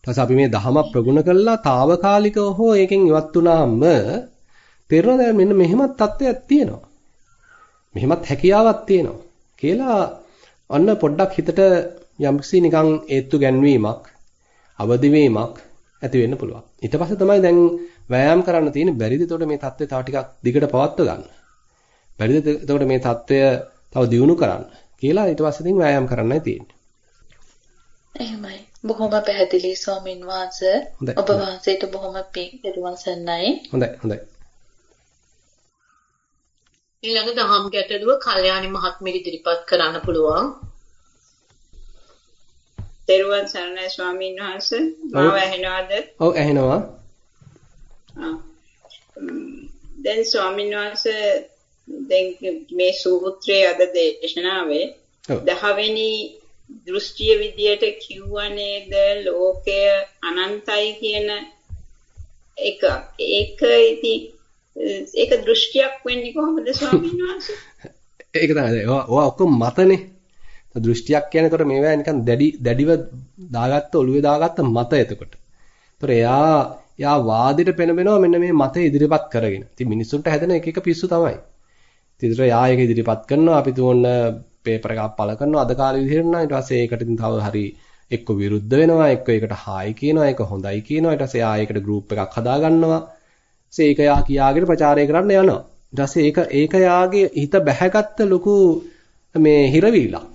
ඊට අපි මේ දහම ප්‍රගුණ කළා తాවකාලිකව හෝ ඒකෙන් ඉවත් වුණාම තේරෙනවා මෙන්න මෙහෙමත් තත්ත්වයක් තියෙනවා. මෙහෙමත් හැකියාවක් තියෙනවා කියලා අන්න පොඩ්ඩක් හිතට යම්කිසි නිකන් ඒත්තු ගැන්වීමක් අවදි වීමක් ඇති වෙන්න පුළුවන්. ඊට පස්සේ තමයි දැන් වෑයම් කරන්න තියෙන්නේ බැරිද එතකොට මේ தත්ත්වය තව ටිකක් දිගට පවත්ව ගන්න. බැරිද එතකොට මේ தත්ත්වය තව දියුණු කරන්න කියලා ඊට පස්සේ ඉතින් වෑයම් කරන්නයි තියෙන්නේ. එහෙමයි. බොහොම පැහැදිලි ස්වාමින් වහන්සේ. ඔබ වහන්සේට බොහොම පිං දරුවන් සන්නයි. හොඳයි හොඳයි. ඊළඟ දහම් ගැටලුව කල්යාණි මහත්මිය ඉදිරිපත් කරන්න පුළුවන්. තෙරුවන් සරණයි ස්වාමීන් වහන්සේ. මාව ඇහෙනවද? ඔව් ඇහෙනවා. දැන් ස්වාමීන් වහන්සේ දැන් මේ සූත්‍රයේ අද දේශනාවේ දහවෙනි දෘෂ්ටිය විදියට කිව්වා නේද ලෝකය අනන්තයි කියන එක. ඒක ඉතින් ඒක දෘෂ්ටියක් වෙන්නේ කොහොමද ස්වාමීන් වහන්සේ? *laughs* ඒක තමයි. ඔවා ඔක්කොම මතනේ. දෘෂ්ටියක් කියනකොට මේවා නිකන් දැඩි දැඩිව දාගත්ත ඔළුවේ දාගත්ත මත එතකොට. ඒතර එයා එයා වාදෙට පෙනබෙනවා මෙන්න මේ මතය ඉදිරිපත් කරගෙන. ඉතින් මිනිස්සුන්ට හැදෙන එක එක පිස්සු තමයි. ඉතින් ඒතර එයා ඒක ඉදිරිපත් කරනවා. අපි තුොන්න පේපර් එකක් පළ කරනවා. අද කාලේ විදිහට නම් ඊට පස්සේ ඒකට ඉතින් තව හරි එක්ක විරුද්ධ වෙනවා. එක්ක ඒකට හායි කියනවා. ඒක හොඳයි කියනවා. ඊට පස්සේ ආ ඒකට ගෲප් එකක් හදා ගන්නවා ඊට ඒක යා කියාගෙන ප්‍රචාරය කරන්න යනවා. ඊට පස්සේ ඒක ඒක යාගේ හිත බැහැගත්ත ලොකු මේ හිරවිලක්.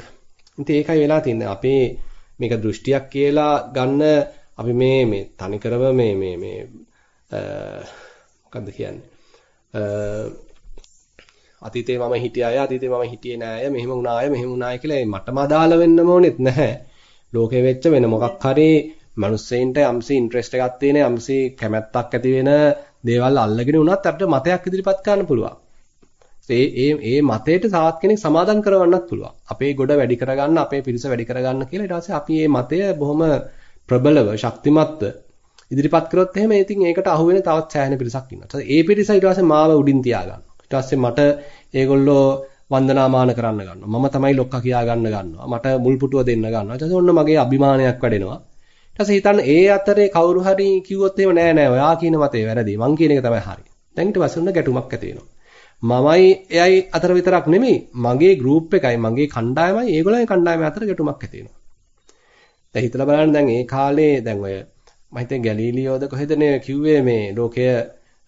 ඉතින් ඒකයි වෙලා තින්නේ. අපේ මේක දෘෂ්ටියක් කියලා ගන්න අපි මේ මේ තනිකරම මේ මේ මේ මොකද්ද කියන්නේ? අතීතේ මම හිටියාය අතීතේ මම හිටියේ නෑය මෙහෙම වුණාය මෙහෙම වුණාය කියලා මටම අදාළ වෙන්නම ඕනෙත් නැහැ. ලෝකේ වෙච්ච වෙන මොකක් හරි මිනිස්සෙයින්ට යම්සි ඉන්ට්‍රෙස්ට් එකක් තියෙන යම්සි කැමැත්තක් ඇති වෙන දේවල් අල්ලගෙන උනත් අපිට මතයක් ඉදිරිපත් කරන්න පුළුවන්. ඒ ඒ ඒ මතයට තවත් කෙනෙක් සමාදම් කරවන්නත් පුළුවන්. අපේ ගොඩ වැඩි කරගන්න, අපේ පිරිස වැඩි කරගන්න කියලා ඊට පස්සේ අපි මේ මතය බොහොම ප්‍රබලව, ශක්තිමත්ව ඉදිරිපත් කරොත් එහෙම ඉතින් ඒකට අහු වෙන තවත් සෑහෙන පිරිසක් ඉන්නවා. ඒ පිරිස ඊට පස්සේ මාව උඩින් තියාගන්නවා. ඊට පස්සේ මට ඒගොල්ලෝ වන්දනාමාන කරන්න ගන්නවා. මම තමයි ලොක්කා කියා ගන්න ගන්නවා. මට මුල් පුටුව දෙන්න ගන්නවා. ඊට පස්සේ ඔන්න මගේ අභිමානයක් වැඩෙනවා. ඊට පස්සේ හිතන්න ඒ අතරේ කවුරු හරි කිව්වොත් එහෙම නෑ නෑ ඔයා කියන මතේ වැරදි. මං කියන එක තමයි හරි. දැන් ඊට පස්සේ ඔන්න ගැටුමක් ඇති වෙනවා. මමයි එයයි අතර විතරක් නෙමෙයි මගේ ගෲප් එකයි මගේ කණ්ඩායමයි ඒගොල්ලන්ගේ කණ්ඩායම අතර ගැටුමක් ඇති වෙනවා. දැන් හිතලා බලන්න දැන් ඒ කාලේ දැන් ඔය මම හිතන්නේ ගැලීලියෝද කොහෙදනේ කිව්වේ මේ ලෝකය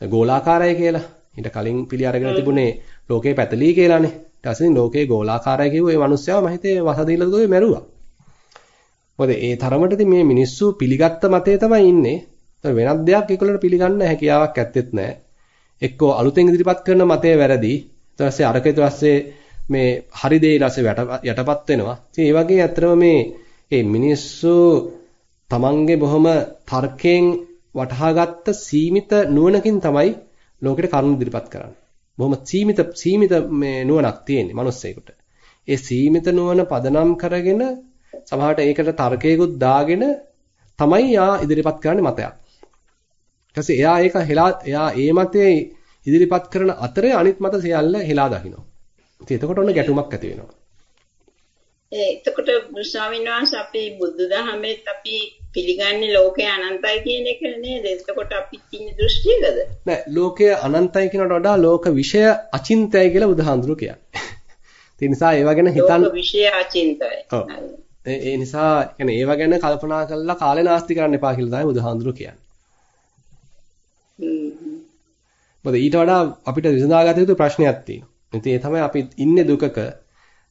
ගෝලාකාරයි කියලා. ඊට කලින් පිළි අරගෙන තිබුණේ ලෝකේ පැතලී කියලානේ. ඊට පස්සේ ලෝකේ ගෝලාකාරයි කිව්ව ඒ මිනිස්සයා මම හිතේ වසදීලා ගොවේ මැරුවා. මොකද ඒ තරමට ඉතින් මේ මිනිස්සු පිළිගත්ත මතේ තමයි ඉන්නේ. වෙනත් දෙයක් ඒගොල්ලන්ට පිළිගන්න හැකියාවක් ඇත්තෙත් නැහැ. එක්කෝ අලුතෙන් ඉදිරිපත් කරන මතය වැරදි. ඊට පස්සේ අරක ඊට පස්සේ මේ හරි දේ ඊට යටපත් වෙනවා. ඉතින් ඒ වගේ ඇත්තටම මේ මේ මිනිස්සු තමන්ගේ බොහොම තර්කයෙන් වටහාගත්ත සීමිත නුවණකින් තමයි ලෝකෙට කරුණු ඉදිරිපත් කරන්නේ. බොහොම සීමිත සීමිත මේ නුවණක් තියෙන්නේ මිනිස්සෙකුට. ඒ සීමිත නුවණ පදනම් කරගෙන සමහරට ඒකට තර්කයකුත් දාගෙන තමයි යා ඉදිරිපත් කරන්නේ මතයක්. ඊට එයා ඒක හෙලා එයා ඒ මතේ ඉදිරිපත් කරන අතරේ අනිත් මත සියල්ල හෙලා දකිනවා. ඉතින් එතකොට ඔන්න ගැටුමක් ඇති වෙනවා. එතකොට ස්වාමීන් වහන්සේ අපි බුදුදහමෙත් අපි පිළිගන්නේ ලෝකය අනන්තයි කියන එක නේද? එතකොට අපිත් ඉන්නේ දෘෂ්ටියකද? නෑ ලෝකය අනන්තයි කියනට වඩා ලෝක විෂය අචින්තයයි කියලා බුදුහාඳුරු කියන්නේ. *laughs* ඒ නිසා ඒවා ගැන හිතන්න ලෝක විෂය අචින්තයි. ඒ නිසා يعني ඒවා ගැන කල්පනා කරලා කාලේ නාස්ති කරන්න එපා කියලා තමයි බුදුහාඳුරු කියන්නේ. මොකද ඊට වඩා අපිට විසඳාගත යුතු ප්‍රශ්නයක් තියෙනවා. ඉතින් ඒ තමයි අපි ඉන්නේ දුකක.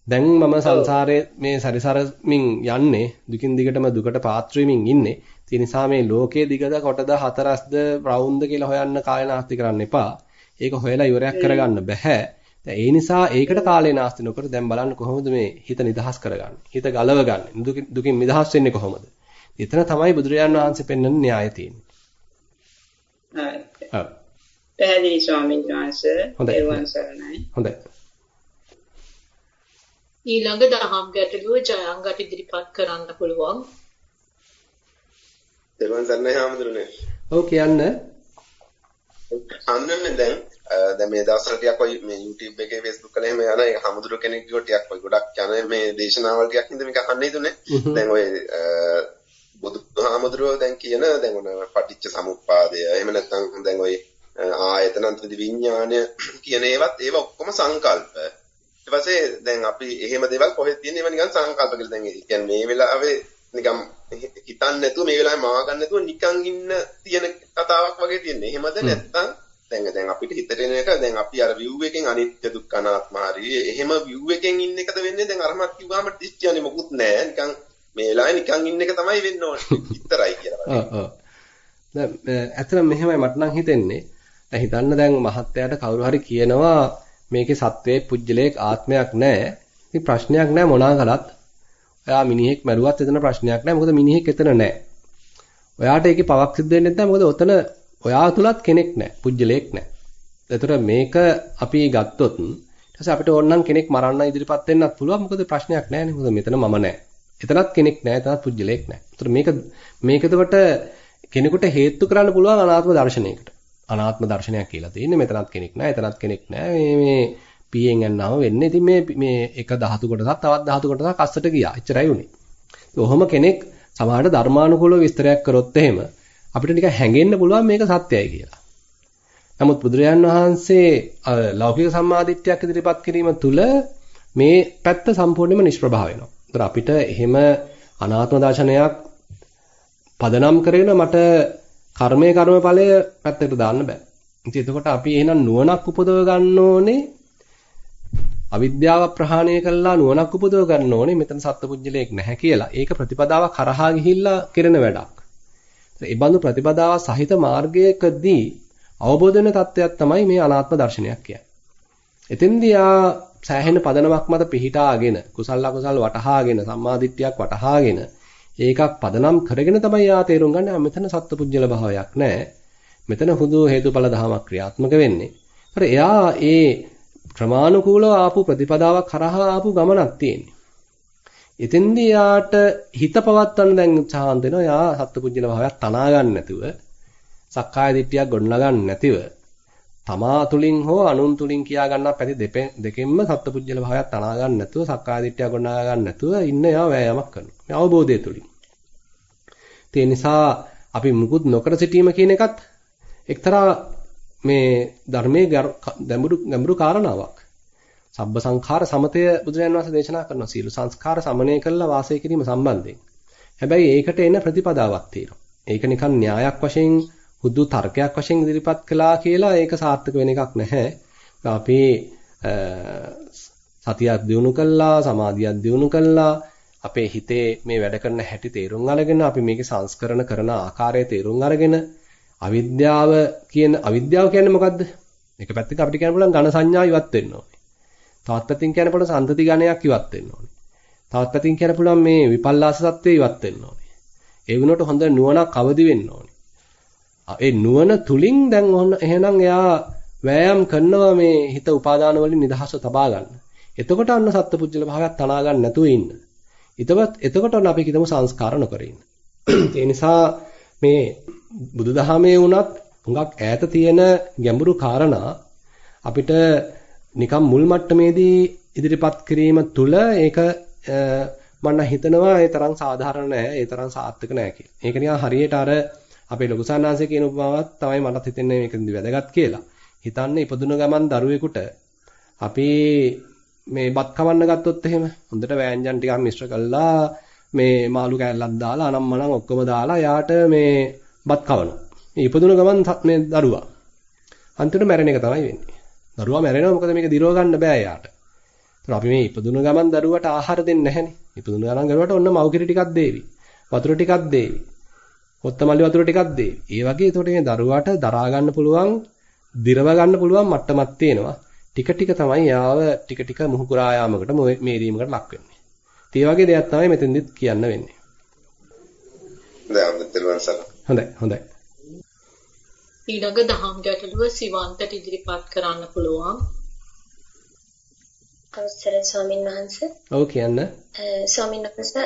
දැන් මම සංසාරයේ මේ සැරිසරමින් යන්නේ දුකින් දිගටම දුකට පාත්‍ර ඉන්නේ. ඒ නිසා මේ ලෝකයේ දිගද කොටද හතරස්ද රවුන්ද කියලා හොයන්න කාලේ නාස්ති කරන්න එපා. ඒක හොයලා ඉවරයක් කරගන්න බෑ. දැන් ඒ නිසා ඒකට කාලේ නාස්ති නොකර දැන් බලන්න කොහොමද මේ හිත නිදහස් කරගන්නේ. හිත ගලවගන්නේ. දුකින් නිදහස් වෙන්නේ කොහොමද? එතන තමයි බුදුරජාණන් වහන්සේ පෙන්වන න්‍යාය තියෙන්නේ. ඔව්. පැහැදිලි ස්වාමීන් වහන්සේ. හොඳයි. හොඳයි. ඊළඟ දහම් ගැටලුව ජයංගට ඉදිරිපත් කරන්න පුළුවන්. දෙවන් සර්ණයි හාමුදුරනේ. ඔව් කියන්න. අන්නන්නේ දැන් දැන් මේ දවස්වල ටිකක් ඔය මේ YouTube එකේ Facebook එකේ එහෙම යන ඒ හමුදුර කෙනෙක් කිව්ව ටිකක් ඔය ගොඩක් යන මේ දේශනාවල් ටිකක් හින්දා මේක අහන්න හිතුනේ. දැන් ඔය බුදුහාමුදුරුවෝ දැන් කියන දැන් ඔන පටිච්ච සමුප්පාදය එහෙම නැත්නම් දැන් ඔය ආයතන විඥානය කියන ඒවත් ඒවා ඔක්කොම සංකල්ප. ඊට පස්සේ දැන් අපි එහෙම දේවල් කොහෙද තියෙන්නේ ඒවා නිකන් සංකල්ප කියලා. දැන් ඒ කියන්නේ මේ වෙලාවේ නිකන් හිතන්නේ නැතුව මේ වෙලාවේ මවා ගන්න නැතුව නිකන් ඉන්න තියෙන කතාවක් වගේ තියෙන්නේ. එහෙමද නැත්නම් දැන් දැන් අපිට හිතට එන එක දැන් අපි අර view එකෙන් අනිත්‍ය දුක්ඛ අනාත්ම හරි එහෙම view එකෙන් ඉන්න එකද වෙන්නේ දැන් අරමත් කිව්වම දිස්ත්‍යනේ මොකුත් නැහැ නිකන් මේ වෙලාවේ නිකන් ඉන්න එක තමයි වෙන්න ඕනේ විතරයි කියලා. *laughs* ඔව් ඔව්. දැන් ඇත්තට මෙහෙමයි මට නම් හිතෙන්නේ. දැන් හිතන්න දැන් මහත්යට කවුරු හරි කියනවා මේකේ සත්වයේ පුජ්‍යලයක ආත්මයක් නැහැ. ඉතින් ප්‍රශ්නයක් නැහැ මොනා කළත්. ඔයා මිනිහෙක් මැරුවත් එතන ප්‍රශ්නයක් නැහැ. මොකද මිනිහෙක් එතන නැහැ. ඔයාට ඒකේ පවක් සිද්ධ වෙන්නේ නැහැ. මොකද ඔතන ඔයා තුලත් කෙනෙක් නැහැ. පුජ්‍යලයක් නැහැ. එතකොට මේක අපි ගත්තොත් ඊට පස්සේ අපිට ඕනනම් කෙනෙක් මරන්න ඉදිරිපත් වෙන්නත් පුළුවන්. මොකද ප්‍රශ්නයක් නැහැ නේ. මොකද මෙතන මම නැහැ. එතනත් කෙනෙක් නැහැ. එතනත් පුජ්‍යලයක් නැහැ. එතකොට මේක මේක එතකොට කෙනෙකුට හේතු කරන්න පුළුවන් අනාත්ම දර්ශනයකට. අනාත්ම දර්ශනයක් කියලා තියෙන්නේ. මෙතනත් කෙනෙක් නැහැ, එතනත් කෙනෙක් නැහැ. මේ මේ පීයෙන් යනවාම වෙන්නේ. ඉතින් මේ මේ එක ධාතු කොටසක් තවත් ධාතු කොටසක් අස්සට ගියා. එච්චරයි උනේ. ඔහොම කෙනෙක් සමහරට ධර්මානුකූලව විස්තරයක් කරොත් එහෙම අපිට නිකන් හැඟෙන්න පුළුවන් මේක සත්‍යයි කියලා. නමුත් බුදුරජාන් වහන්සේ ලෞකික සම්මාදිට්ඨියක් ඉදිරිපත් කිරීම තුළ මේ පැත්ත සම්පූර්ණයෙන්ම නිෂ්ප්‍රභා වෙනවා. ඒතර අපිට එහෙම අනාත්ම දර්ශනයක් පදනම් කරගෙන මට කර්මයේ කර්මඵලය පැත්තකට දාන්න බෑ. ඉතින් එතකොට අපි එහෙනම් නුවණක් උපදව ගන්න ඕනේ. අවිද්‍යාව ප්‍රහාණය කළා නුවණක් උපදව ගන්න ඕනේ. මෙතන සත්පුජ්‍යලයක් නැහැ කියලා. ඒක ප්‍රතිපදාවක් කරහා ගිහිල්ලා කෙරෙන වැඩක්. ඒ බඳු ප්‍රතිපදාව සහිත මාර්ගයකදී අවබෝධ වෙන தත්වයක් තමයි මේ අනාත්ම දර්ශනයක් කියන්නේ. එතෙන්දී ආ සෑහෙන පදනමක් මත පිහිටාගෙන කුසල අකුසල් වටහාගෙන සම්මාදිට්ඨියක් වටහාගෙන ඒකක් පදනම් කරගෙන තමයි යා තේරුම් ගන්න මෙතන සත්පුජ්‍යල භාවයක් නැහැ. මෙතන හුදු හේතුඵල ධමයක් ක්‍රියාත්මක වෙන්නේ. ඒතර එයා ඒ ක්‍රමානුකූලව ආපු ප්‍රතිපදාවක් කරහා ආපු ගමනක් තියෙන්නේ. එතෙන්දී යාට හිත පවත්වන්න දැන් උත්සාහන්ත වෙනවා. යා සත්පුජ්‍යල භාවයක් තනා ගන්න නැතුව සක්කාය දිට්ඨියක් ගොඩනගා ගන්න නැතිව තමා තුලින් හෝ අනුන් තුලින් කියා ගන්නා පැති දෙකෙන්ම සත්පුජ්‍යල භාවයක් තනා ගන්න නැතුව සක්කාය දිට්ඨිය ගොඩනගා ගන්න නැතුව ඉන්න යා වෑයමක් කරනවා. මේ අවබෝධය තුලින්. ඒ නිසා අපි මුකුත් නොකර සිටීම කියන එකත් එක්තරා මේ ධර්මයේ ගැඹුරු ගැඹුරු කාරණාවක්. සබ්බ සංඛාර සමතය බුදුරජාණන් වහන්සේ දේශනා කරනවා සීල සංස්කාර සමනය කළා වාසය කිරීම සම්බන්ධයෙන්. හැබැයි ඒකට එන ප්‍රතිපදාවක් තියෙනවා. ඒක නිකන් න්‍යායක් වශයෙන් හුදු තර්කයක් වශයෙන් ඉදිරිපත් කළා කියලා ඒක සාර්ථක වෙන එකක් නැහැ. අපි සතියක් දිනු කළා, සමාධියක් දිනු කළා, අපේ හිතේ මේ වැඩ කරන හැටි තේරුම් අරගෙන අපි මේකේ සංස්කරණ කරන ආකාරය තේරුම් අරගෙන අවිද්‍යාව කියන අවිද්‍යාව කියන්නේ මොකද්ද? එක පැත්තක අපිට කියන්න පුළුවන් ඝන සංඥා ඉවත් වෙන්න ඕනේ. තවත් පැත්තකින් කියන්න පුළුවන් සම්තති ඝණයක් ඉවත් වෙන්න ඕනේ. තවත් පැත්තකින් කියන්න පුළුවන් මේ විපල්ලාස සත්‍යය ඉවත් වෙන්න ඕනේ. ඒ වුණොත් හොඳ නුවණක් අවදි වෙන්න ඕනේ. ඒ නුවණ තුලින් දැන් ඔන්න එහෙනම් එයා වෑයම් කරනවා මේ හිත උපාදාන වලින් නිදහස තබා ගන්න. එතකොට අන්න සත්පුජ්‍යල භාවයක් තනා ගන්න නැතුව ඉන්න. ඊටවත් එතකොට අන්න අපි කිතමු සංස්කාර නොකර ඉන්න. ඒ නිසා මේ බුදුදහමේ වුණත් හුඟක් ඈත තියෙන ගැඹුරු කාරණා අපිට නිකම් මුල් මට්ටමේදී ඉදිරිපත් කිරීම තුළ ඒක මම හිතනවා ඒ තරම් සාධාරණ නෑ ඒ තරම් සාර්ථක නෑ කියලා. ඒක නිකන් හරියට අර අපේ ලොකු සානාංශය කියන උපමාවක් තමයි මටත් හිතෙන්නේ මේකෙන්දි වැදගත් කියලා. හිතන්න ඉපදුන ගමන් දරුවෙකුට අපි මේ බත් කවන්න ගත්තොත් එහෙම හොඳට වෑංජන් ටිකක් මිශ්‍ර කළා මේ මාළු කෑල්ලක් දාලා අනම්මනම් ඔක්කොම දාලා යාට මේ බත් කවනවා. මේ ඉපදුන ගමන් මේ දරුවා. අන්තිමට මැරෙන එක තමයි වෙන්නේ. දරුවා මැරෙනවා මොකද මේක දිරව ගන්න බෑ යාට. ඒතර අපි මේ ඉපදුන ගමන් දරුවට ආහාර දෙන්නේ නැහනේ. ඉපදුන ගමන් දරුවට ඔන්න මව්කිරි ටිකක් දේවි. වතුර ටිකක් දේවි. කොත්තමල්ලි වතුර ටිකක් දේවි. ඒ වගේ එතකොට මේ දරුවාට දරා ගන්න පුළුවන්, දිරව ගන්න පුළුවන් මට්ටමක් තියෙනවා. ටික ටික තමයි යාව ටික ටික මුහුකුරා යාමකට මේරීමකට ලක් වෙන්නේ. ඒ වගේ දෙයක් තමයි මෙතෙන්දිත් කියන්න වෙන්නේ. හොඳයි හොඳයි. ඊළඟ දහම් ගැටලුව සිවන්තට ඉදිරිපත් කරන්න පුළුවන්. අවසරයි ස්වාමීන් වහන්සේ. ඔව් කියන්න. ස්වාමීන් වහන්සේ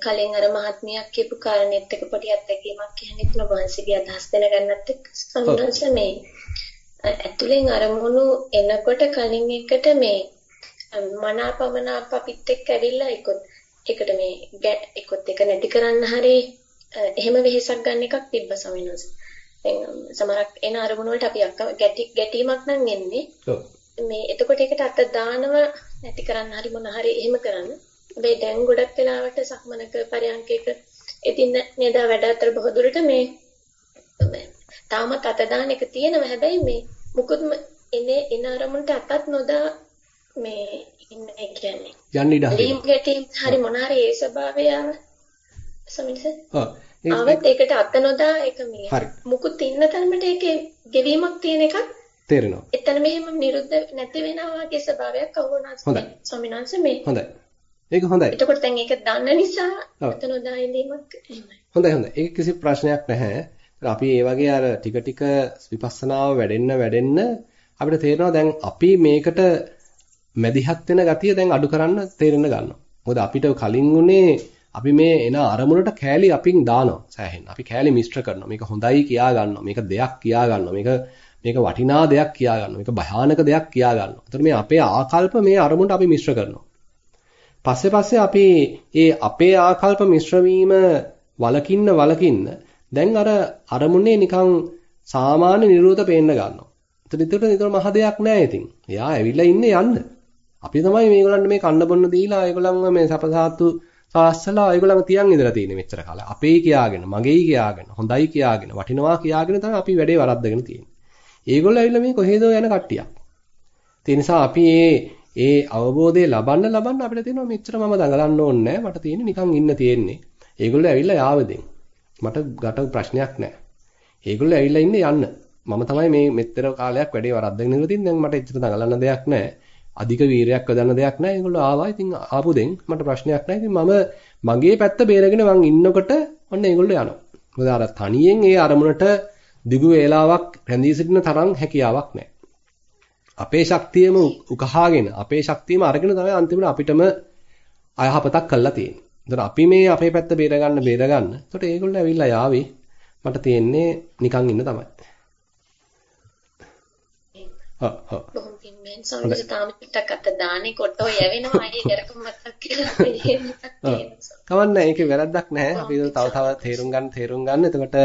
කලින් අර මහත්මියක් කියපු කාරණෙත් එක පොඩි අත්දැකීමක් කියන්නේ තුන වහන්සේගේ අදහස් දැනගන්නත් එක්ක ස්වාමීන් මේ ඇතුලෙන් අරමුණු එනකොට කලින් එකට මේ මනාපමනාප අපිත් එක්ක ඇවිල්ලා එක්කොත් ඒකට මේ එක්කොත් එක නැති කරන්න හරි එහෙම වෙහෙසක් ගන්න එකක් තිබ්බ ස්වාමීන් වහන්සේ. දැන් සමහරක් එන අරමුණු වලට අපි ගැටි ගැටීමක් නම් එන්නේ. මේ එතකොට ඒකට අත දානව නැති කරන්න හරි මොන හරි එහෙම කරන්න. හැබැයි දැන් ගොඩක් වෙලාවට සක්මනක පරයන්කයක ඉතින් නේද වැඩ අතර බොහෝ දුරට මේ තාමත් අත දාන එක තියෙනවා. හැබැයි මේ මුකුත් එනේ එන අරමුණට අතත් නොදා මේ ඉන්නේ කියන්නේ. යන්න ඉඩ හරි. ලීම් ගැටීම් හරි මොන හරි ඒ ස්වභාවය ආව. සමිනස. ඔව්. ඒකට අත නොදා ඒක මේ මුකුත් ඉන්න තරමට ඒකේ ගෙවීමක් තියෙන එකක් තේරෙනවා. එතන මෙහෙම නිරුද්ධ නැති වෙනවා වගේ ස්වභාවයක් අවුනාස් ස්වාමීන් වහන්සේ මේ. හොඳයි. ඒක හොඳයි. එතකොට දැන් ඒක දන්න නිසා අත නොදා ඉඳීමක් එහෙමයි. හොඳයි හොඳයි. ඒක කිසි ප්‍රශ්නයක් නැහැ. අපි ඒ වගේ අර ටික ටික විපස්සනාව වැඩෙන්න වැඩෙන්න අපිට තේරෙනවා දැන් අපි මේකට මැදිහත් වෙන ගතිය දැන් අඩු කරන්න තේරෙන්න ගන්නවා. මොකද අපිට කලින් උනේ අපි මේ එන අරමුණට කෑලි අපින් දානවා සෑහෙන්න. අපි කෑලි මිශ්‍ර කරනවා. මේක හොඳයි කියා ගන්නවා. මේක දෙයක් කියා ගන්නවා. මේක මේක වටිනා දෙයක් කියා ගන්නවා. මේක භයානක දෙයක් කියා ගන්නවා. එතකොට මේ අපේ ආකල්ප මේ අරමුණට අපි මිශ්‍ර කරනවා. පස්සේ පස්සේ අපි ඒ අපේ ආකල්ප මිශ්‍ර වීම වලකින්න වලකින්න දැන් අර අරමුණේ නිකන් සාමාන්‍ය නිරෝධ පේන්න ගන්නවා. එතන එතකොට ඒතර මහ දෙයක් නෑ ඉතින්. එයා ඇවිල්ලා ඉන්නේ යන්න. අපි තමයි මේගොල්ලන්ට මේ කන්න බොන්න දීලා ඒගොල්ලන්ව මේ සපසාතු සාස්සලා ඒගොල්ලන් තියන් ඉඳලා තියෙන්නේ මෙච්චර කාලෙ. අපේ කියාගෙන, මගේයි කියාගෙන, හොඳයි කියාගෙන, වටිනවා කියාගෙන තමයි අපි වැඩේ වරද්දගෙන තියෙන්නේ. ඒගොල්ලෝ ඇවිල්ලා මේ කොහෙදෝ යන කට්ටියක්. ඒ නිසා අපි මේ ඒ අවබෝධය ලබන්න ලබන්න අපිට තියෙනවා මෙච්චර මම දඟලන්න ඕනේ නැහැ. මට තියෙන්නේ නිකන් ඉන්න තියෙන්නේ. ඒගොල්ලෝ ඇවිල්ලා යාවදෙන්. මට ගට ප්‍රශ්නයක් නැහැ. ඒගොල්ලෝ ඇවිල්ලා ඉන්නේ යන්න. මම තමයි මේ මෙච්චර කාලයක් වැඩේ වරද්දගෙන ඉඳලා තියෙන්නේ. දැන් මට එච්චර දඟලන්න දෙයක් නැහැ. අධික වීරයක් යොදන්න දෙයක් නැහැ. ඒගොල්ලෝ ආවා. ඉතින් ආපු දෙන් මට ප්‍රශ්නයක් නැහැ. ඉතින් මම මගේ පැත්ත බේරගෙන මං ඉන්නකොට ඔන්න ඒගොල්ලෝ යනවා. මොකද අර තනියෙන් ඒ අරමුණට දිගු වේලාවක් රැඳී සිටින තරම් හැකියාවක් නැහැ. අපේ ශක්තියම උකහාගෙන අපේ ශක්තියම අරගෙන තමයි අන්තිමට අපිටම අයහපතක් කළා තියෙන්නේ. එතකොට අපි මේ අපේ පැත්ත බේරගන්න බේරගන්න. එතකොට ඒගොල්ලෝ ඇවිල්ලා යාවේ. මට තියෙන්නේ නිකන් ඉන්න තමයි. බොහොම පින්මෙන් සමහර තාම ටිකක් අත දාන්නේ කොට ඔය යවෙනවා අයියේ කරකම මතක් කියලා කවන්න ඒකේ වැරද්දක් නැහැ. අපි තව තව තේරුම් ගන්න තේරුම් ගන්න. එතකොට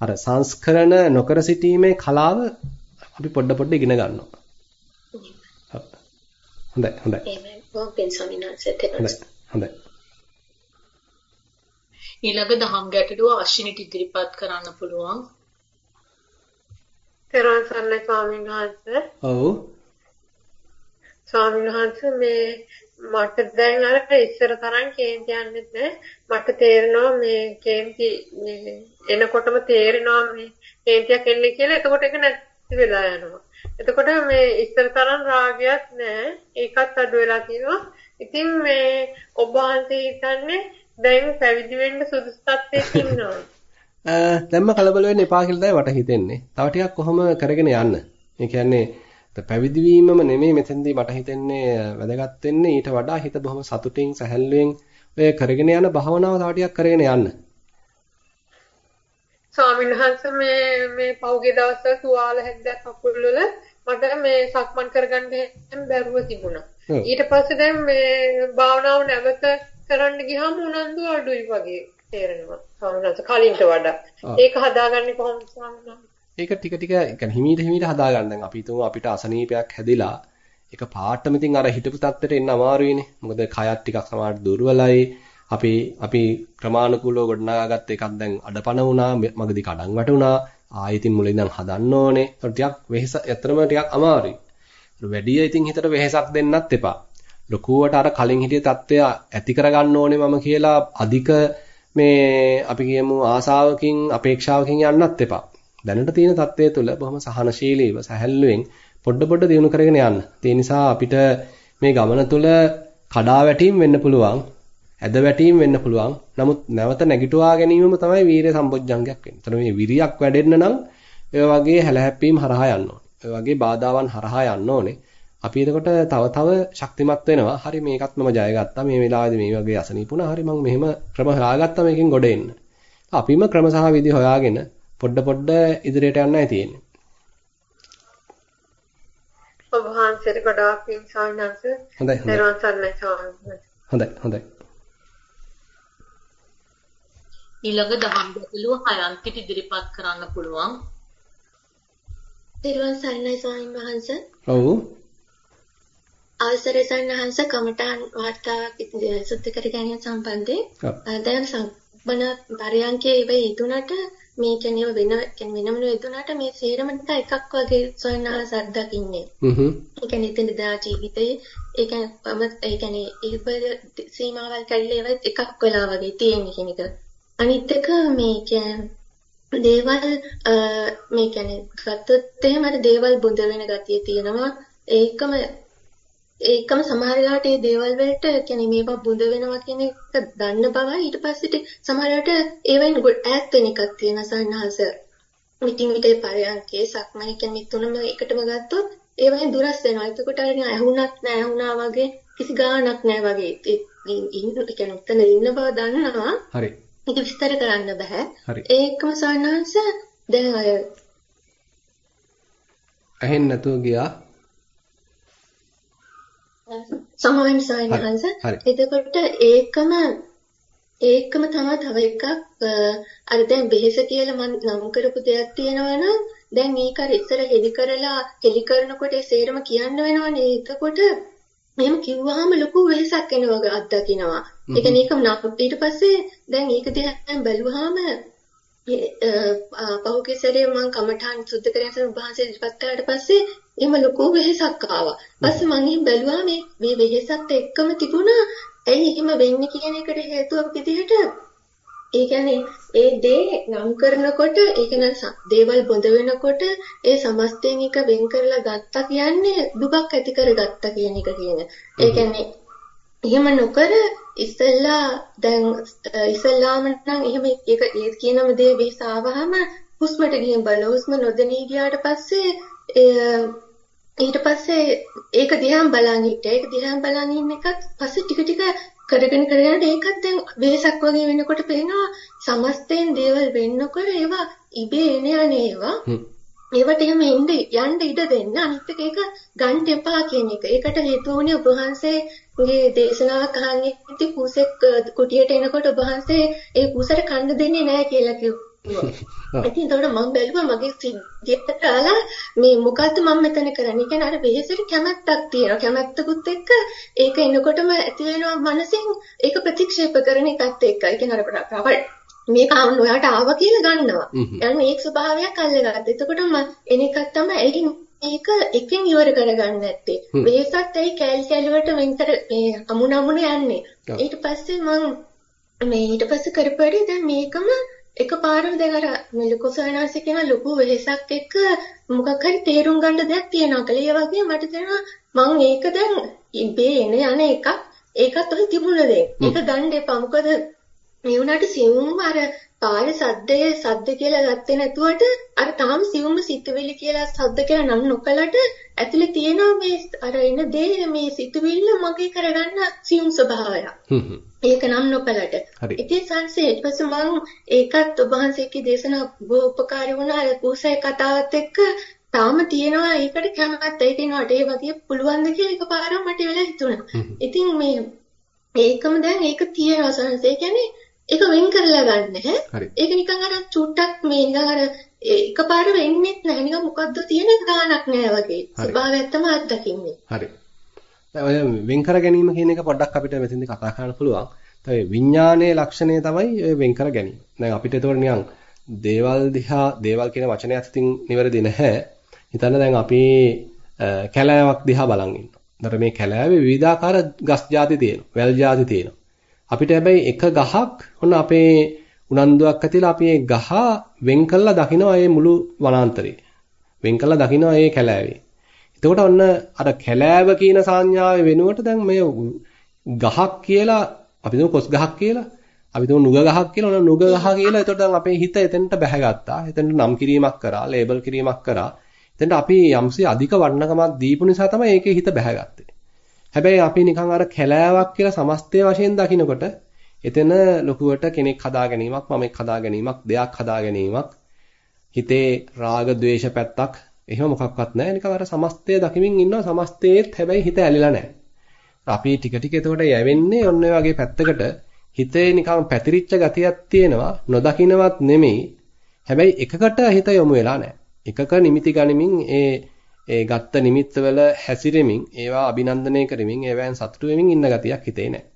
අර සංස්කරණ නොකර සිටීමේ කලාව අපි පොඩ පොඩ ඉගෙන ගන්නවා. හොඳයි හොඳයි. හොඳයි. ඊළඟ දහම් ගැටලුව අශ්විනිට ඉදිරිපත් කරන්න පුළුවන්. තෙරුවන් සරණයි ස්වාමීන් වහන්සේ. ඔව්. ස්වාමීන් වහන්සේ මේ මට දැන් අර ඉස්සර තරම් කේන්ති යන්නේ නැහැ. මට තේරෙනවා මේ කේන්ති එනකොටම තේරෙනවා මේ කේන්තියක් එන්නේ කියලා. එතකොට ඒක නැති වෙලා යනවා. එතකොට මේ ඉස්සර තරම් රාගයක් නැහැ. ඒකත් අඩු වෙලා තියෙනවා. ඉතින් මේ ඔබ වහන්සේ හිතන්නේ දැන් පැවිදි වෙන්න සුදුසු තත්ත්වයක ඉන්නවා. *laughs* දැම්ම කලබල වෙන්න එපා කියලා තමයි මට හිතෙන්නේ. තව ටිකක් කොහොම කරගෙන යන්න. ඒ කියන්නේ පැවිදි වීමම නෙමෙයි මෙතෙන්දී මට හිතෙන්නේ වැදගත් වෙන්නේ ඊට වඩා හිත බොහොම සතුටින් සැහැල්ලුවෙන් ඔය කරගෙන යන භාවනාව තව ටිකක් කරගෙන යන්න. ස්වාමීන් වහන්සේ මේ මේ පෞගේ දවස්වල තුවාල හැද්දක් කකුල් වල මට මේ සක්මන් කරගන්න බැරුව තිබුණා. ඊට පස්සේ දැන් මේ භාවනාව නැවත කරන්න ගියාම උනන්දු අඩුයි වගේ තේරෙනවා. සාමාන්‍යයෙන් කලින්ට වඩා. ඒක හදාගන්නේ කොහොමද සාමාන්‍යයෙන්? ඒක ටික ටික يعني හිමීට හිමීට හදා ගන්න දැන් අපි හිතමු අපිට අසනීපයක් හැදිලා ඒක පාටම ඉතින් අර හිටපු තත්ත්වයට එන්න අමාරුයිනේ. මොකද කයත් ටිකක් සමහරට දුර්වලයි. අපි අපි ක්‍රමානුකූලව ගොඩනගාගත්ත එකක් දැන් අඩපණ වුණා, මගදී කඩන් වැටුණා. ආයෙත් ඉතින් මුලින් දැන් හදන්න ඕනේ. ඒක ටිකක් වෙහෙස, ඇත්තම ටිකක් අමාරුයි. වැඩිය ඉතින් හිතට වෙහෙසක් දෙන්නත් එපා. ලකුවට අර කලින් හිටිය தත්ත්වය ඇති කරගන්න ඕනේ මම කියලා අධික මේ අපි කියමු ආසාවකින් අපේක්ෂාවකින් යන්නත් එපා. දැනට තියෙන தත්ත්වය තුළ බොහොම සහනශීලීව සැහැල්ලුවෙන් පොඩ පොඩ දියුණු කරගෙන යන්න. ඒ නිසා අපිට මේ ගමන තුළ කඩා වැටීම් වෙන්න පුළුවන්. ඇද වැටීම් වෙන්න පුළුවන්. නමුත් නැවත නැගිටුවා ගැනීමම තමයි වීරිය සම්පොඥංගයක් වෙන්නේ. එතන මේ විරියක් වැඩෙන්න නම් ඒ වගේ හැලහැප්පීම් හරහා යන්න ඕනේ. ඒ වගේ බාධාවන් හරහා යන්න ඕනේ. අපි එතකොට තව තව ශක්තිමත් වෙනවා. හරි මේකත් මම ජයගත්තා. මේ වෙලාවේදී මේ වගේ අසනීපුණා. හරි මම මෙහෙම ක්‍රම හොයාගත්තා මේකෙන් ගොඩ එන්න. අපිම ක්‍රම සහ විදි හොයාගෙන පොඩ පොඩ ඉදිරියට යන්නයි තියෙන්නේ. ඔබ වහන්සේට ගොඩාක් පින් සාන්නංශ. හොඳයි හොඳයි. හොඳයි හොඳයි. ඊළඟ දහම් ගැටලුව හයන්තිට ඉදිරිපත් කරන්න පුළුවන්. තිරුවන් සරණයි ස්වාමීන් වහන්සේ. ඔව්. අවසරයි සන්නහංශ කමඨාන් වාර්තාවක් සුද්ධ කර ගැනීම සම්බන්ධයෙන් දැන් සම්බන පරයන්කේ ඉවෙ හිතුණට මේ කියන්නේ වෙන වෙනම නෙදුනට මේ සේරම නිකන් එකක් වගේ සොයනහස අත්දකින්නේ. හ්ම්. ඒ කියන්නේ ඉතින් දා ජීවිතේ ඒ කියන්නේ ඒ කියන්නේ ඉල්ප සීමාවල් කැඩිලා ඒවත් එකක් වෙලා වගේ තියෙන කියන එක. අනිත් එක මේ කියන්නේ දේවල් මේ කියන්නේ ගත්තොත් එහෙම දේවල් බොඳ වෙන ගතිය තියෙනවා. ඒකම ඒකම සමහර වෙලාවට මේ දේවල් වලට කියන්නේ මේවා බුඳ වෙනවා කියන එක දන්න බවයි. ඊට පස්සේට සමහර වෙලාවට ඒවෙන් ඈත් වෙන එකක් තියෙන සන්නහස මිටින් මිටේ පරයන්කේ සක්මයි කියන්නේ තුනම එකටම ගත්තොත් ඒවෙන් දුරස් වෙනවා. එතකොට අර ඇහුණත් නැහැ ඇහුණා වගේ කිසි ගාණක් නැහැ වගේ. ඒ කියන්නේ උතන ඉන්න බව දන්නවා. හරි. ඒක විස්තර කරන්න බෑ. ඒකම සන්නහස දැන් අය ඇහෙන්නේ නැතුව ගියා සමාවෙන් සායනහංශ එතකොට ඒකම ඒකම තමයි තව එකක් අර දැන් බෙහෙස කියලා මම නම් කරපු දෙයක් තියෙනවනම් දැන් මේක අර ඉස්සර හෙලි කරලා හෙලි කරනකොට ඒ සේරම කියන්න වෙනවනේ. එතකොට මෙහෙම කිව්වහම ලොකු වෙහසක් එනවා අත්දකින්නවා. ඒ කියන්නේ ඒක ඊට පස්සේ දැන් ඒක දිහා බැලුවාම පහුගිය සැරේ මම කමඨාන් සුද්ධ කරගෙන වහන්සේ ඉස්පත් කරාට පස්සේ එහෙම ලොකු වෙහෙසක් ආවා. ඊපස්සේ මම බැලුවා මේ මේ වෙහෙසත් එක්කම තිබුණා. ඇයි එහෙම වෙන්නේ? කියන එකට හේතුවක් විදිහට ඒ කියන්නේ ඒ දේ නම් කරනකොට ඒක නම් දේවල් බොඳ වෙනකොට ඒ සමස්තයෙන් එක වෙන් කරලා ගත්තා කියන්නේ දුකක් ඇති කරගත්තා කියන එක කියන. ඒ කියන්නේ එහෙම නොකර ඉස්සෙල්ලා දැන් ඉස්සෙල්ලාම නම් එහෙම ඒක ඒ කියනම දේ වෙහසාවහම හුස්මට ගිහින් බල. හුස්ම නොදෙනී ගියාට පස්සේ ඊට පස්සේ ඒක දිහාම බලන් හිටියා. ඒක දිහාම බලන් ඉන්න එකත් පස්සේ ටික ටික කරගෙන කරගෙන ඒකත් දැන් වෙහසක් වගේ වෙනකොට පේනවා සමස්තයෙන් දේවල් වෙන්නකොට ඒවා ඉබේ එන යන ඒවා ඒවට එහෙම එන්න යන්න ඉඩ දෙන්න අනිත් එක ඒක ගන්න එපා කියන එක. ඒකට හේතුව උනේ ඔබ වහන්සේගේ දේශනාවක් අහන්නේ ඉති කුසෙක් කුටියට එනකොට ඔබ වහන්සේ ඒ කුසට කන්න දෙන්නේ නැහැ කියලා කිව්වා. *laughs* ඉතින් ඒතකොට මම බැලුවා මගේ සිද්ධියට ආලා මේ මොකද්ද මම මෙතන කරන්නේ කියන්නේ අර වෙහෙසට කැමැත්තක් තියෙනවා කැමැත්තකුත් එක්ක ඒක එනකොටම ඇති වෙනවා මනසෙන් ඒක ප්‍රතික්ෂේප කරන එකත් එක්ක ඒ කියන්නේ අර මේක ඔයාට ආවා කියලා ගන්නවා. يعني මේක ස්වභාවයක් අල්ලගත්තා. එතකොට මම එන එකක් තමයි ඒකින් මේක එකෙන් ඉවර කරගන්න නැත්තේ. වෙහසත් ඇයි කැල් කැල් වලට වෙන්තර මේ අමුණ අමුණ යන්නේ. ඊට පස්සේ මම මේ ඊට පස්සේ කරපුවාදී දැන් මේකම එකපාරම දැන් අර මෙලකොසයනාස කියන ලොකු වෙහසක් එක්ක මොකක් හරි තේරුම් ගන්න දෙයක් තියෙනවා කියලා. ඒ වගේ මට දැනෙනවා මම මේක දැන් ඉබේ එන යන එකක් ඒකත් ඔය තිබුණ දෙයක්. ඒක ගන්න එපා. මොකද මේ වුණාට සිවුම් අර පාරේ සද්දේ සද්ද කියලා ගත්තේ නැතුවට අර තාම සිවුම් සිතුවිලි කියලා සද්ද කියලා නම් නොකලට ඇතුලේ තියෙනවා මේ අර එන දේ මේ සිතුවිල්ල මගේ කරගන්න සිවුම් ස්වභාවයක්. ඒක නම් නොකලට. ඉතින් සංසේ ඊට පස්සේ මම ඒකත් ඔබ වහන්සේගේ දේශනා උපකාරී වුණා කුසය කතාවත් එක්ක තාම තියෙනවා ඒකට කැමැත්ත. ඒ කියනවාට ඒ වගේ පුළුවන්ද කියලා එකපාරම මට වෙලා හිතුණා. ඉතින් මේ ඒකම දැන් ඒක තියෙනවා සනස. ඒ කියන්නේ ඒක වෙන් කරලා ගන්න හැ. ඒක නිකන් අර චුට්ටක් මේ නිකන් අර එකපාර වෙන්නෙත් නැහැ. නිකන් මොකද්ද තියෙන ගානක් නැහැ වගේ. ස්වභාවයක් තමයි අත්දකින්නේ. හරි. දැන් ඔය වෙන් කර ගැනීම කියන එක පොඩ්ඩක් අපිට මෙතෙන්දි කතා කරන්න පුළුවන්. තමයි විඥානයේ ලක්ෂණය තමයි ඔය වෙන් කර ගැනීම. දැන් අපිට ඒතකොට නිකන් දේවල් දිහා දේවල් කියන වචනයත් ඉතින් නිවැරදි නැහැ. හිතන්න දැන් අපි කැලෑවක් දිහා බලන් ඉන්නවා. ඒතර මේ කැලෑවේ විවිධාකාර ගස් ಜಾති තියෙනවා. වැල් ಜಾති තියෙනවා. අපිට හැබැයි එක ගහක් ඔන්න අපේ උනන්දුවක් ඇතිලා අපි ඒ ගහ වෙන් කළා දකිනවා මේ මුළු වනාන්තරේ. වෙන් කළා දකිනවා මේ කැලෑවේ. එතකොට ඔන්න අර කැලෑව කියන සංඥාවේ වෙනුවට දැන් මේ ගහක් කියලා අපි දුමු කොස් ගහක් කියලා අපි දුමු නුග ගහක් කියලා ඔන්න නුග ගහ කියලා එතකොට දැන් අපේ හිත එතෙන්ට බැහැගත්තා. එතෙන්ට නම් කිරීමක් කරා, ලේබල් කිරීමක් කරා. එතෙන්ට අපි යම්සි අධික වර්ණකමක් දීපු නිසා තමයි ඒකේ හිත බැහැගත්තේ. හැබැයි අපි නිකන් අර කැලෑවක් කියලා සමස්තය වශයෙන් දකිනකොට එතන ලොකුවට කෙනෙක් හදා ගැනීමක්, මමෙක් හදා ගැනීමක්, දෙයක් හදා ගැනීමක්, හිතේ රාග, ద్వේෂ පැත්තක් එහෙම මොකක්වත් නැහැ. නිකන් අර සමස්තය දකිමින් ඉන්නවා. සමස්තයේත් හැබැයි හිත ඇලිලා නැහැ. අපි ටික ටික එතකොට යැවෙන්නේ ඔන්න ඔය වගේ පැත්තකට හිතේ නිකන් පැතිරිච්ච ගතියක් තියෙනවා. නොදකින්නවත් නෙමෙයි. හැබැයි එකකට හිත යොමු වෙලා නැහැ. එකක නිමිති ගනිමින් ඒ ඒ ගත්ත නිමිත්තවල හැසිරෙමින් ඒවා අභිනන්දනය කරමින් ඒවෙන් සතුටු වෙමින් ඉන්න ගතියක් හිතේ නැහැ.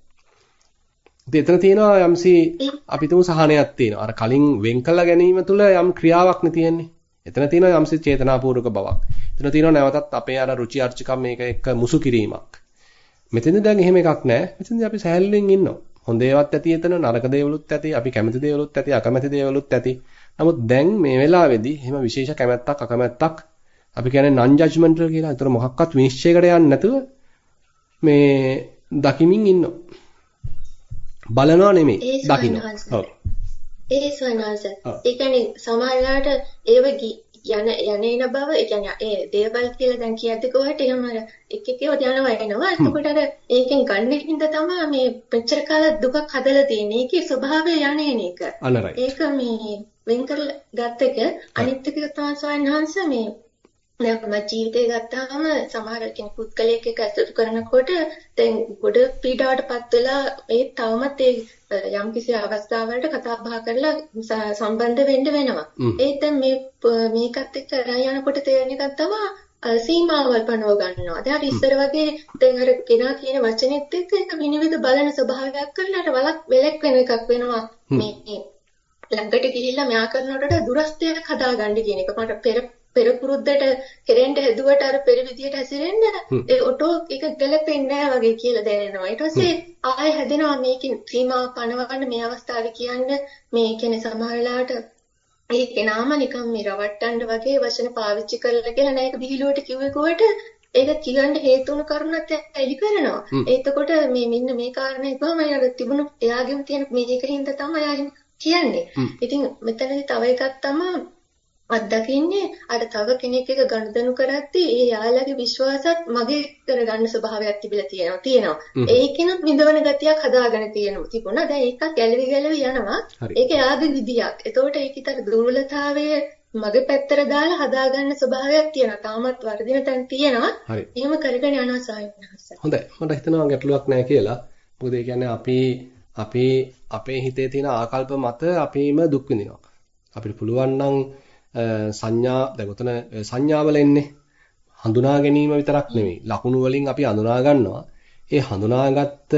ඉතින් එතන තියෙනවා යම්සි අපි තුමු සහනයක් තියෙනවා. අර කලින් වෙන් කළ ගැනීම තුළ යම් ක්‍රියාවක් නේ තියෙන්නේ. එතන තියෙනවා යම්සි චේතනාපූර්වක බවක්. එතන තියෙනවා නැවතත් අපේ අර රුචි අරුචිකම් මේක එක්ක මුසු කිරීමක්. මෙතෙන්ද දැන් එහෙම එකක් නැහැ. මෙතෙන්ද අපි සෑහලුවෙන් ඉන්නවා. හොඳ ඒවාත් ඇති එතන නරක දේවලුත් ඇති, අපි කැමති දේවලුත් ඇති, අකමැති දේවලුත් ඇති. නමුත් දැන් මේ වෙලාවේදී එහෙම විශේෂ කැමැත්තක් අකමැත්තක් අපි කියන්නේ non judgmental කියලා. ඒතර මොකක්වත් විනිශ්චයකට යන්නේ නැතුව මේ දකිමින් ඉන්නවා. බලනවා නෙමෙයි දකිනවා. ඔව්. ඒ ස්වයංවාස. ඒ කියන්නේ සමහරවිට ඒව යන යන්නේන බව ඒ කියන්නේ ඒ දේවල් කියලා දැන් කියද්දි කොහට එහෙම අර එක එක ඒවා යනවා එනවා. එතකොට අර ඒකෙන් ගන්න හින්දා තමයි මේ මෙච්චර කාල දුකක් හදලා තියෙන්නේ. ඒකේ ස්වභාවය යන්නේන එක. ඒක මේ වෙන් කරලා ගත්ත එක අනිත් එක තමයි ස්වයංවාස මේ දැන් මම ජීවිතය ගත්තාම සමහර කෙනෙක් පුද්ගලයෙක් එක්ක ඇසුරු කරනකොට දැන් ගොඩ පීඩාවටපත් වෙලා ඒ තවමත් ඒ යම්කිසි අවස්ථාවකට කතා බහ කරලා සම්බන්ධ වෙන්න වෙනවා. ඒත් දැන් මේ මේකත් එක්ක යනකොට තේරෙන එකක් තමයි සීමාවල් පනව ගන්නවා. දැන් අර ඉස්සර වගේ දැන් අර කෙනා කියන වචනෙත් එක්ක එක විනිවිද බලන ස්වභාවයක් කරලා අර වලක් වෙලක් වෙන එකක් වෙනවා. මේ ළඟට ගිහිල්ලා මෙයා කරනකොට දුරස්තයක් හදාගන්න කියන එක මට පෙර පෙර පුරුද්දට කෙරෙන්න හැදුවට අර පෙර විදියට හැසිරෙන්න ඒ ඔටෝ එක ගැලපෙන්නේ නැහැ වගේ කියලා දැනෙනවා. ඊට පස්සේ ආයෙ හැදෙනවා මේකෙන් සීමා පනවන්න මේ අවස්ථාවේ කියන්න මේ කියන්නේ සමහරලාට ඒ කෙනාම නිකන් මේ රවට්ටන්න වගේ වචන පාවිච්චි කරලා කියලා නෑ ඒක විහිළුවට කිව්වෙකුවට ඒක කියන්න හේතු වුණු කරුණත් එලි කරනවා. එතකොට මේ මෙන්න මේ කාරණේ කොහොමද අර තිබුණු එයාගෙම තියෙන මේකකින්ද තමයි කියන්නේ. ඉතින් මෙතනදී තව එකක් තමයි අත්දකින්නේ අර තව කෙනෙක් එක ගනුදෙනු කරද්දී ඒ යාළුවාගේ විශ්වාසත් මගේ කරගන්න ස්වභාවයක් තිබිලා තියෙනවා තියෙනවා. ඒකෙනුත් විඳවන ගතියක් හදාගෙන තියෙනවා. තිබුණා. දැන් ඒකත් ගැලවි ගැලවි යනවා. ඒක යාගේ විදියක්. එතකොට ඒකිතර දුර්වලතාවය මගේ පැත්තට දාලා හදාගන්න ස්වභාවයක් තියෙනවා. තාමත් වර්ධින තැන් තියෙනවා. එහෙම කරගෙන යනවා සාහිත්‍යහස හොඳයි. මට හිතෙනවා ගැටලුවක් නැහැ කියලා. මොකද ඒ කියන්නේ අපි අපි අපේ හිතේ තියෙන ආකල්ප මත අපිම දුක් විඳිනවා. අපිට පුළුවන් නම් සංඥා දැන් උතන සංඥාවල එන්නේ හඳුනා ගැනීම විතරක් නෙමෙයි ලකුණු වලින් අපි හඳුනා ගන්නවා ඒ හඳුනාගත්ත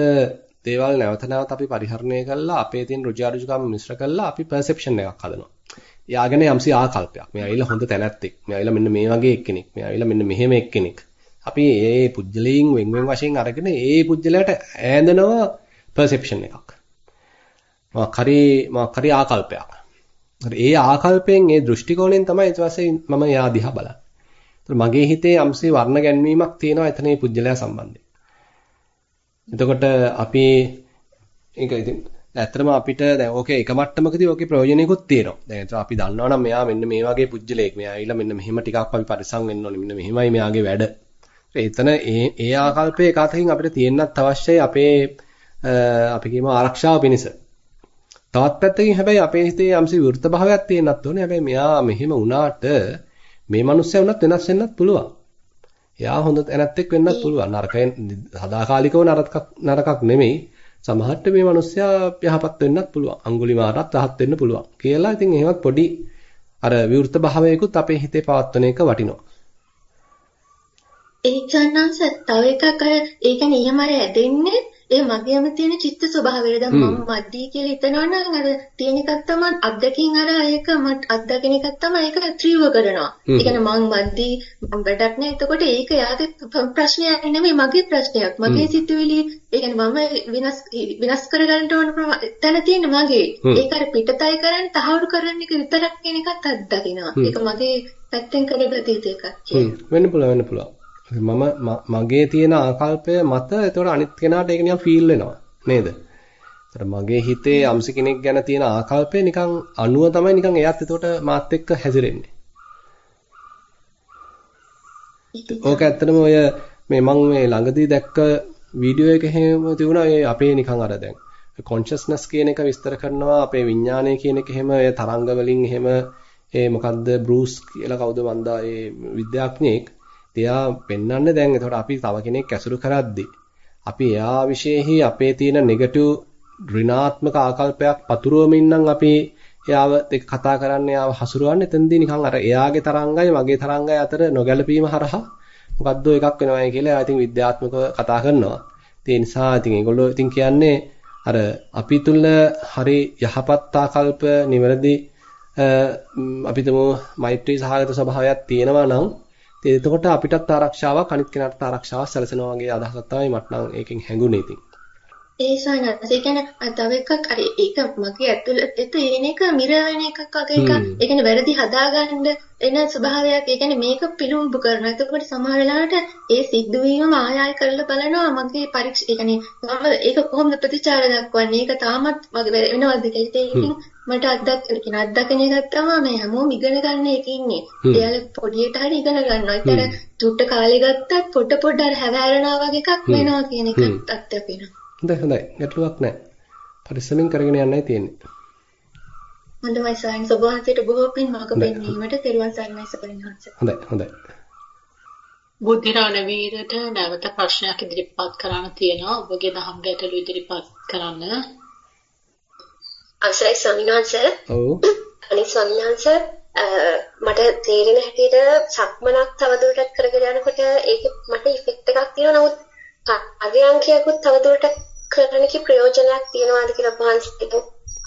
දේවල් නැවත නැවත අපි පරිහරණය කළා අපේ තියෙන රුචි මිශ්‍ර කළා අපි පර්සෙප්ෂන් එකක් හදනවා. එයාගෙන යම්සි ආකල්පයක්. මේ ඇවිල්ලා හොඳ තැනැත්තෙක්. මේ ඇවිල්ලා මෙන්න මේ වගේ එක්කෙනෙක්. මේ ඇවිල්ලා මෙන්න මෙහෙම එක්කෙනෙක්. අපි මේ පුජ්‍යලයෙන් වෙන් වෙන් වශයෙන් අරගෙන ඒ පුජ්‍යලයට ඈඳනවා පර්සෙප්ෂන් එකක්. මොකක් හරි මොකක් හරි ආකල්පයක්. ඒ ආකල්පයෙන් ඒ දෘෂ්ටි කෝණයෙන් තමයි ඊට පස්සේ මම යා දිහා බලන්නේ. මගේ හිතේ යම්සේ වර්ණ ගැන්වීමක් තියෙනවා එතන මේ පුජ්‍යලයා සම්බන්ධයෙන්. එතකොට අපි ඒක ඉතින් ඇත්තටම අපිට දැන් ඕකේ එක මට්ටමකදී ඕකේ ප්‍රයෝජනෙකුත් තියෙනවා. දැන් අපි දන්නවා නම් මෙයා මෙන්න මේ වගේ පුජ්‍යලයක්. මෙයා ඇවිල්ලා මෙන්න මෙහෙම ටිකක් අපි පරිසම් වෙන්න ඕනේ. මෙන්න මෙහෙමයි මෙයාගේ වැඩ. එතන ඒ ඒ ආකල්පයේ එකතකින් අපිට තියෙන්නත් අවශ්‍යයි අපේ අපි කියමු ආරක්ෂාව පිණිස. තවත් පැත්තකින් හැබැයි අපේ හිතේ යම්සි වෘත භාවයක් තියෙන්නත් ඕනේ. හැබැයි මෙයා මෙහෙම වුණාට මේ මිනිස්සයා වුණත් වෙනස් වෙන්නත් පුළුවන්. එයා හොඳ තැනැත්තෙක් වෙන්නත් පුළුවන්. නරකයෙන් සදාකාලිකව නරකක් නරකක් නෙමෙයි. සමහරට මේ මිනිස්සයා යහපත් වෙන්නත් පුළුවන්. අඟුලිමාරත් රහත් වෙන්න පුළුවන්. කියලා ඉතින් එහෙමත් පොඩි අර විවෘත භාවයකුත් අපේ හිතේ පවත්වන එක වටිනවා. ඒ චන්නංශ තව එකක් අර ඒ කියන්නේ එහෙම ඇදෙන්නේ ඒ මගේම තියෙන චිත්ත ස්වභාවය දැන් මම මද්දී කියලා හිතනවා නම් අර තියෙන එකක් තමයි අත්දකින් අර ඒක මට අත්දකින එකක් තමයි ඒක ත්‍රිව කරනවා. ඒ කියන්නේ මං මද්දී මම වැඩක් නෑ එතකොට ඒක යාගේ ප්‍රශ්නයක් නෙමෙයි මගේ ප්‍රශ්නයක්. මගේ සිතුවිලි ඒ කියන්නේ මම විනාශ විනාශ කරගන්න ඕන තැන තියෙන මගේ. ඒක අර පිටතයි කරන්නේ තහවුරු කරන්න එක විතරක් කියන එකත් අත්දකිනවා. ඒක මගේ පැත්තෙන් කරගත යුතු එකක්. වෙන්න පුළුවන් වෙන්න පුළුවන්. මම මගේ තියෙන ආකල්පය මත එතකොට අනිත් කෙනාට ඒක නිකන් ෆීල් වෙනවා නේද? එතකොට මගේ හිතේ යම්සි කෙනෙක් ගැන තියෙන ආකල්පය නිකන් අණුව තමයි නිකන් එයාත් එතකොට මාත් එක්ක හැසිරෙන්නේ. ඕක ඇත්තටම ඔය මේ මම මේ ළඟදී දැක්ක වීඩියෝ එක එහෙම තිබුණා ඒ අපේ නිකන් අර දැන් කොන්ෂස්නස් කියන එක විස්තර කරනවා අපේ විඥානය කියන එක එහෙම ඒ තරංග වලින් එහෙම ඒ මොකද්ද බෲස් කියලා කවුද මන්දා ඒ විද්‍යාඥයෙක් එයා පෙන්වන්නේ දැන් එතකොට අපි තව කෙනෙක් ඇසුරු කරද්දී අපි එයා විශේෂෙහි අපේ තියෙන නෙගටිව් ඍණාත්මක ආකල්පයක් පතුරවමින් නම් අපි එයාව එක්ක කතා කරන්න එයාව හසුරවන්නේ එතෙන්දී නිකන් අර එයාගේ තරංගයි මගේ තරංගයි අතර නොගැලපීම හරහා මොකද්ද එකක් වෙනවයි කියලා එයා ඉතින් විද්‍යාත්මකව කතා කරනවා. ඒ නිසා ඉතින් ඒගොල්ලෝ ඉතින් කියන්නේ අර අපි තුල හරි යහපත් ආකල්ප නිවැරදි අපි තුමු මෛත්‍රී සහගත ස්වභාවයක් තියෙනවා නම් එතකොට අපිටත් ආරක්ෂාවක් අනිත් කෙනාටත් ආරක්ෂාවක් සැලසෙනවා වගේ අදහසක් තමයි මට නම් ඒකෙන් හැඟුනේ ඉතින්. ඒ සයනස් ඒ කියන්නේ තව එකක් අර ඒක මගේ ඇතුළත එන එක මිර වෙන එකක් වගේ එකක්. ඒ කියන්නේ වැරදි හදාගන්න එන ස්වභාවයක්. ඒ කියන්නේ මේක පිළුඹු කරනවා. එතකොට සමහර වෙලාවට ඒ සිද්ධ වීම ආය කරලා බලනවා මගේ පරීක්ෂ ඒ කියන්නේ මම ඒක කොහොමද ප්‍රතිචාර දක්වන්නේ? ඒක තාමත් මගේ වෙනවද කියලා. මට අත්දැක කියන අත්දැකන තමයි මේ හැමෝම ඉගෙන ගන්න එක ඉන්නේ. එයාලා පොඩියට හරි ඉගෙන ගන්නවා. ඒතර චුට්ට කාලේ ගත්තත් පොඩ පොඩ අර හැවෑරෙනවා වගේ එකක් වෙනවා කියන එක අත්දැකෙනවා. හොඳයි හොඳයි. ගැටලුවක් නැහැ. පරිස්සමින් කරගෙන යන්නයි තියෙන්නේ. හොඳයි සයන් සබහන්සේට බොහෝ පින් මඟ පෙන්වීමට තෙරුවන් සරණයි සපරිණහන්ස. හොඳයි හොඳයි. බුද්ධිරාණ වීරට නැවත ප්‍රශ්නයක් ඉදිරිපත් කරන්න තියෙනවා. ඔබගේ දහම් ගැටළු ඉදිරිපත් කරන්න. අවසරයි ස්වාමීන් වහන්සේ. ඔව්. අනිත් වහන්සේ මට තේරෙන හැටියට සක්මනක් තවදුරටත් කරගෙන යනකොට ඒක මට ඉෆෙක්ට් එකක් තියෙනවා. නමුත් අගයන්කයකුත් තවදුරටත් කරන්න කි ප්‍රයෝජනයක් තියනවාද කියලා වහන්සේට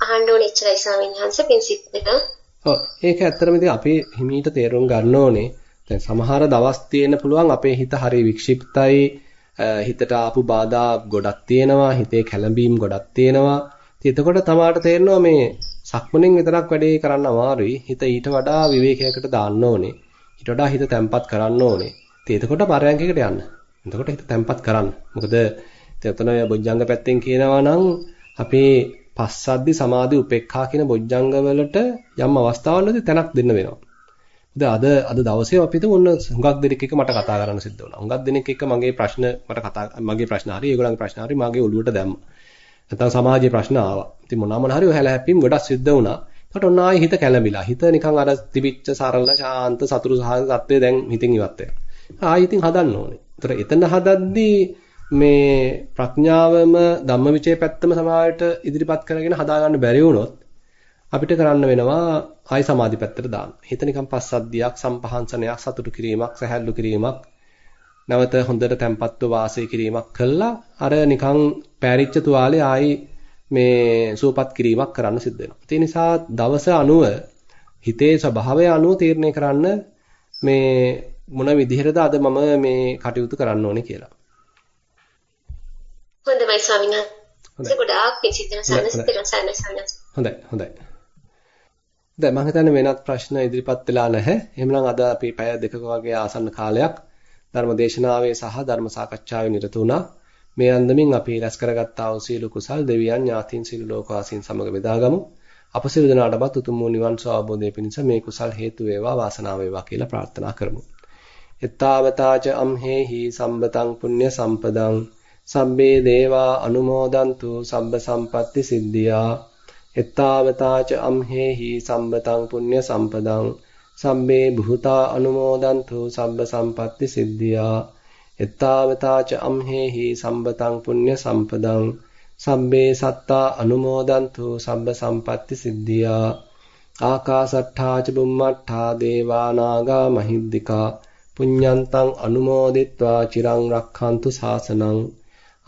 අහන්න ඕනේ ඉච්චරයි ස්වාමීන් වහන්සේ පින්සිත් වෙන. ඔව් ඒක ඇත්තටම ඉතින් අපි හිමීට තේරුම් ගන්න ඕනේ. දැන් සමහර දවස් තියෙන්න පුළුවන් අපේ හිත හරි වික්ෂිප්තයි හිතට ආපු බාධා ගොඩක් තියෙනවා හිතේ කැළඹීම් ගොඩක් තියෙනවා ඉතින් එතකොට තමාට තේරෙනවා මේ සක්මණෙන් විතරක් වැඩේ කරන්න අමාරුයි. හිත ඊට වඩා විවේකයකට දාන්න ඕනේ. ඊට වඩා හිත තැම්පත් කරන්න ඕනේ. ඉතින් එතකොට පරයන්කයකට යන්න. එතකොට හිත තැම්පත් කරන්න. මොකද එතන බොජ්ජංග පැත්තෙන් කියනවා නම් අපේ පස්සද්දි සමාධි උපේක්ඛා කියන බොජ්ජංග වලට යම් අවස්ථාවලදී තැනක් දෙන්න වෙනවා. මොකද අද අද දවසේ අපි තුන් හුඟක් දෙනෙක් එක්ක මට කතා කරන්න සිද්ධ වුණා. හුඟක් දෙනෙක් එක්ක මගේ ප්‍රශ්න මට කතා මගේ ප්‍රශ්න හරි ඒගොල්ලන්ගේ ප්‍රශ්න හරි මගේ ඔළුවට දැම්මා. නැත්නම් සමාජයේ ප්‍රශ්න ආවා. ඉතින් මොනවා මොන හරි ඔය හැලහැප්පීම් ගොඩක් සිද්ධ වුණා. ඒකට ඔන්න ආයි හිත කැළඹිලා. හිත නිකන් අර තිබිච්ච සරල ශාන්ත සතුරු සහගත තත්ත්වය දැන් හිතින් ඉවත් වෙනවා. ආයි ඉතින් හදන්න ඕනේ. ඒතර එතන හදද්දී මේ ප්‍රඥාවම ධම්මවිචේ පැත්තම සමාජයට ඉදිරිපත් කරගෙන හදාගන්න බැරි වුණොත් අපිට කරන්න වෙනවා ආයි සමාධි පැත්තට දාන්න. හිත නිකන් පස්සද්ධියක්, සම්පහන්සනයක්, සතුටු කිරීමක්, සැහැල්ලු කිරීමක් නැවත හොඳට තැම්පත්ව වාසය කිරීමක් කළා අර නිකන් පෑරිච්ච තුවාලේ ආයි මේ සුවපත් කිරීමක් කරන්න සිද්ධ වෙනවා. ඒ නිසා දවස අනුව හිතේ ස්වභාවය අනුව තීරණය කරන්න මේ මොන විදිහටද අද මම මේ කටයුතු කරන්න ඕනේ කියලා. හොඳයි ස්වාමීන් වහන්සේ. ගොඩාක් පිසිතන සනස්තරන් සනස් හොඳයි හොඳයි. දැන් මම හිතන්නේ වෙනත් ප්‍රශ්න ඉදිරිපත් වෙලා නැහැ. එහෙනම් අද අපි පැය දෙකක වගේ ආසන්න කාලයක් ධර්ම දේශනාවේ සහ ධර්ම සාකච්ඡාවේ නිරත වුණා. මේ අන්දමින් අපි රැස් කරගත්තා වූ සීල කුසල් දෙවියන් ඥාතීන් සීල ලෝකවාසීන් සමග බෙදාගමු. අප සියලු දෙනාටමත් උතුම් වූ නිවන් සුවබෝධය පිණිස මේ කුසල් හේතු වේවා වාසනාව වේවා කියලා ප්‍රාර්ථනා කරමු. එත්තාවතාච අම්හෙහි සම්බතං පුඤ්ඤ සම්පදං සබ්බේ දේවා අනුමෝදන්තු සබ්බ සම්පatti සිද්ධියා. එත්තාවතාච අම්හෙහි සම්බතං පුඤ්ඤ සම්පදං. සම්මේ බුතා අනුමෝදන්තු සබ්බ සම්පatti සිද්ධියා. එත්තාවතාච අම්හෙහි සම්බතං පුඤ්ඤ සම්පදං. සම්බේ සත්තා අනුමෝදන්තු සබ්බ සම්පatti සිද්ධියා. ආකාසට්ඨා ච බුම්මට්ඨා දේවා නාග මහිද්దికා. පුඤ්ඤන්තං අනුමෝදිත්වා චිරං රක්ඛන්තු ශාසනං.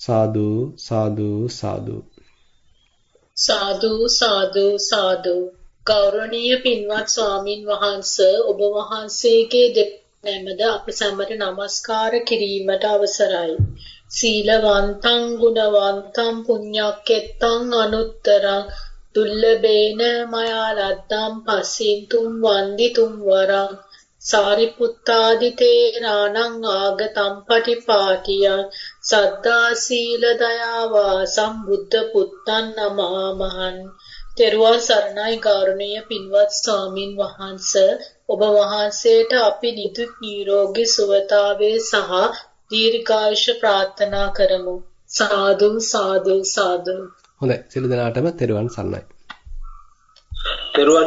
සාදු සාදු සාදු. සාදු සාදු සාදු. ගෞරවනීය පින්වත් ස්වාමින් වහන්ස ඔබ වහන්සේගේ නැමද අප සැමට নমස්කාර කිරීමට අවසරයි. සීලවන්තං ගුණවන්තං පුඤ්ඤක්කෙත්තං අනුත්තරං දුල්ලබේන මයා ලද්දම් පස්සින් තුම් වන්දි තුම් වරං සාරිපුත්තාදි තේරාණං ආගතම් පටිපාටියං සද්දා සීල දයාවා සම්බුද්ධ පුත්තන් නමාමහන් තෙරුවන් සරණයි ගෞරවනීය පින්වත් ස්වාමින් වහන්ස ඔබ වහන්සේට අපි නිදුක් නිරෝගී සුවතාවේ සහ දීර්ඝායුෂ ප්‍රාර්ථනා කරමු. සාදු සාදු සාදු. හොඳයි. සියලු දෙනාටම තෙරුවන් සරණයි. තෙරුවන්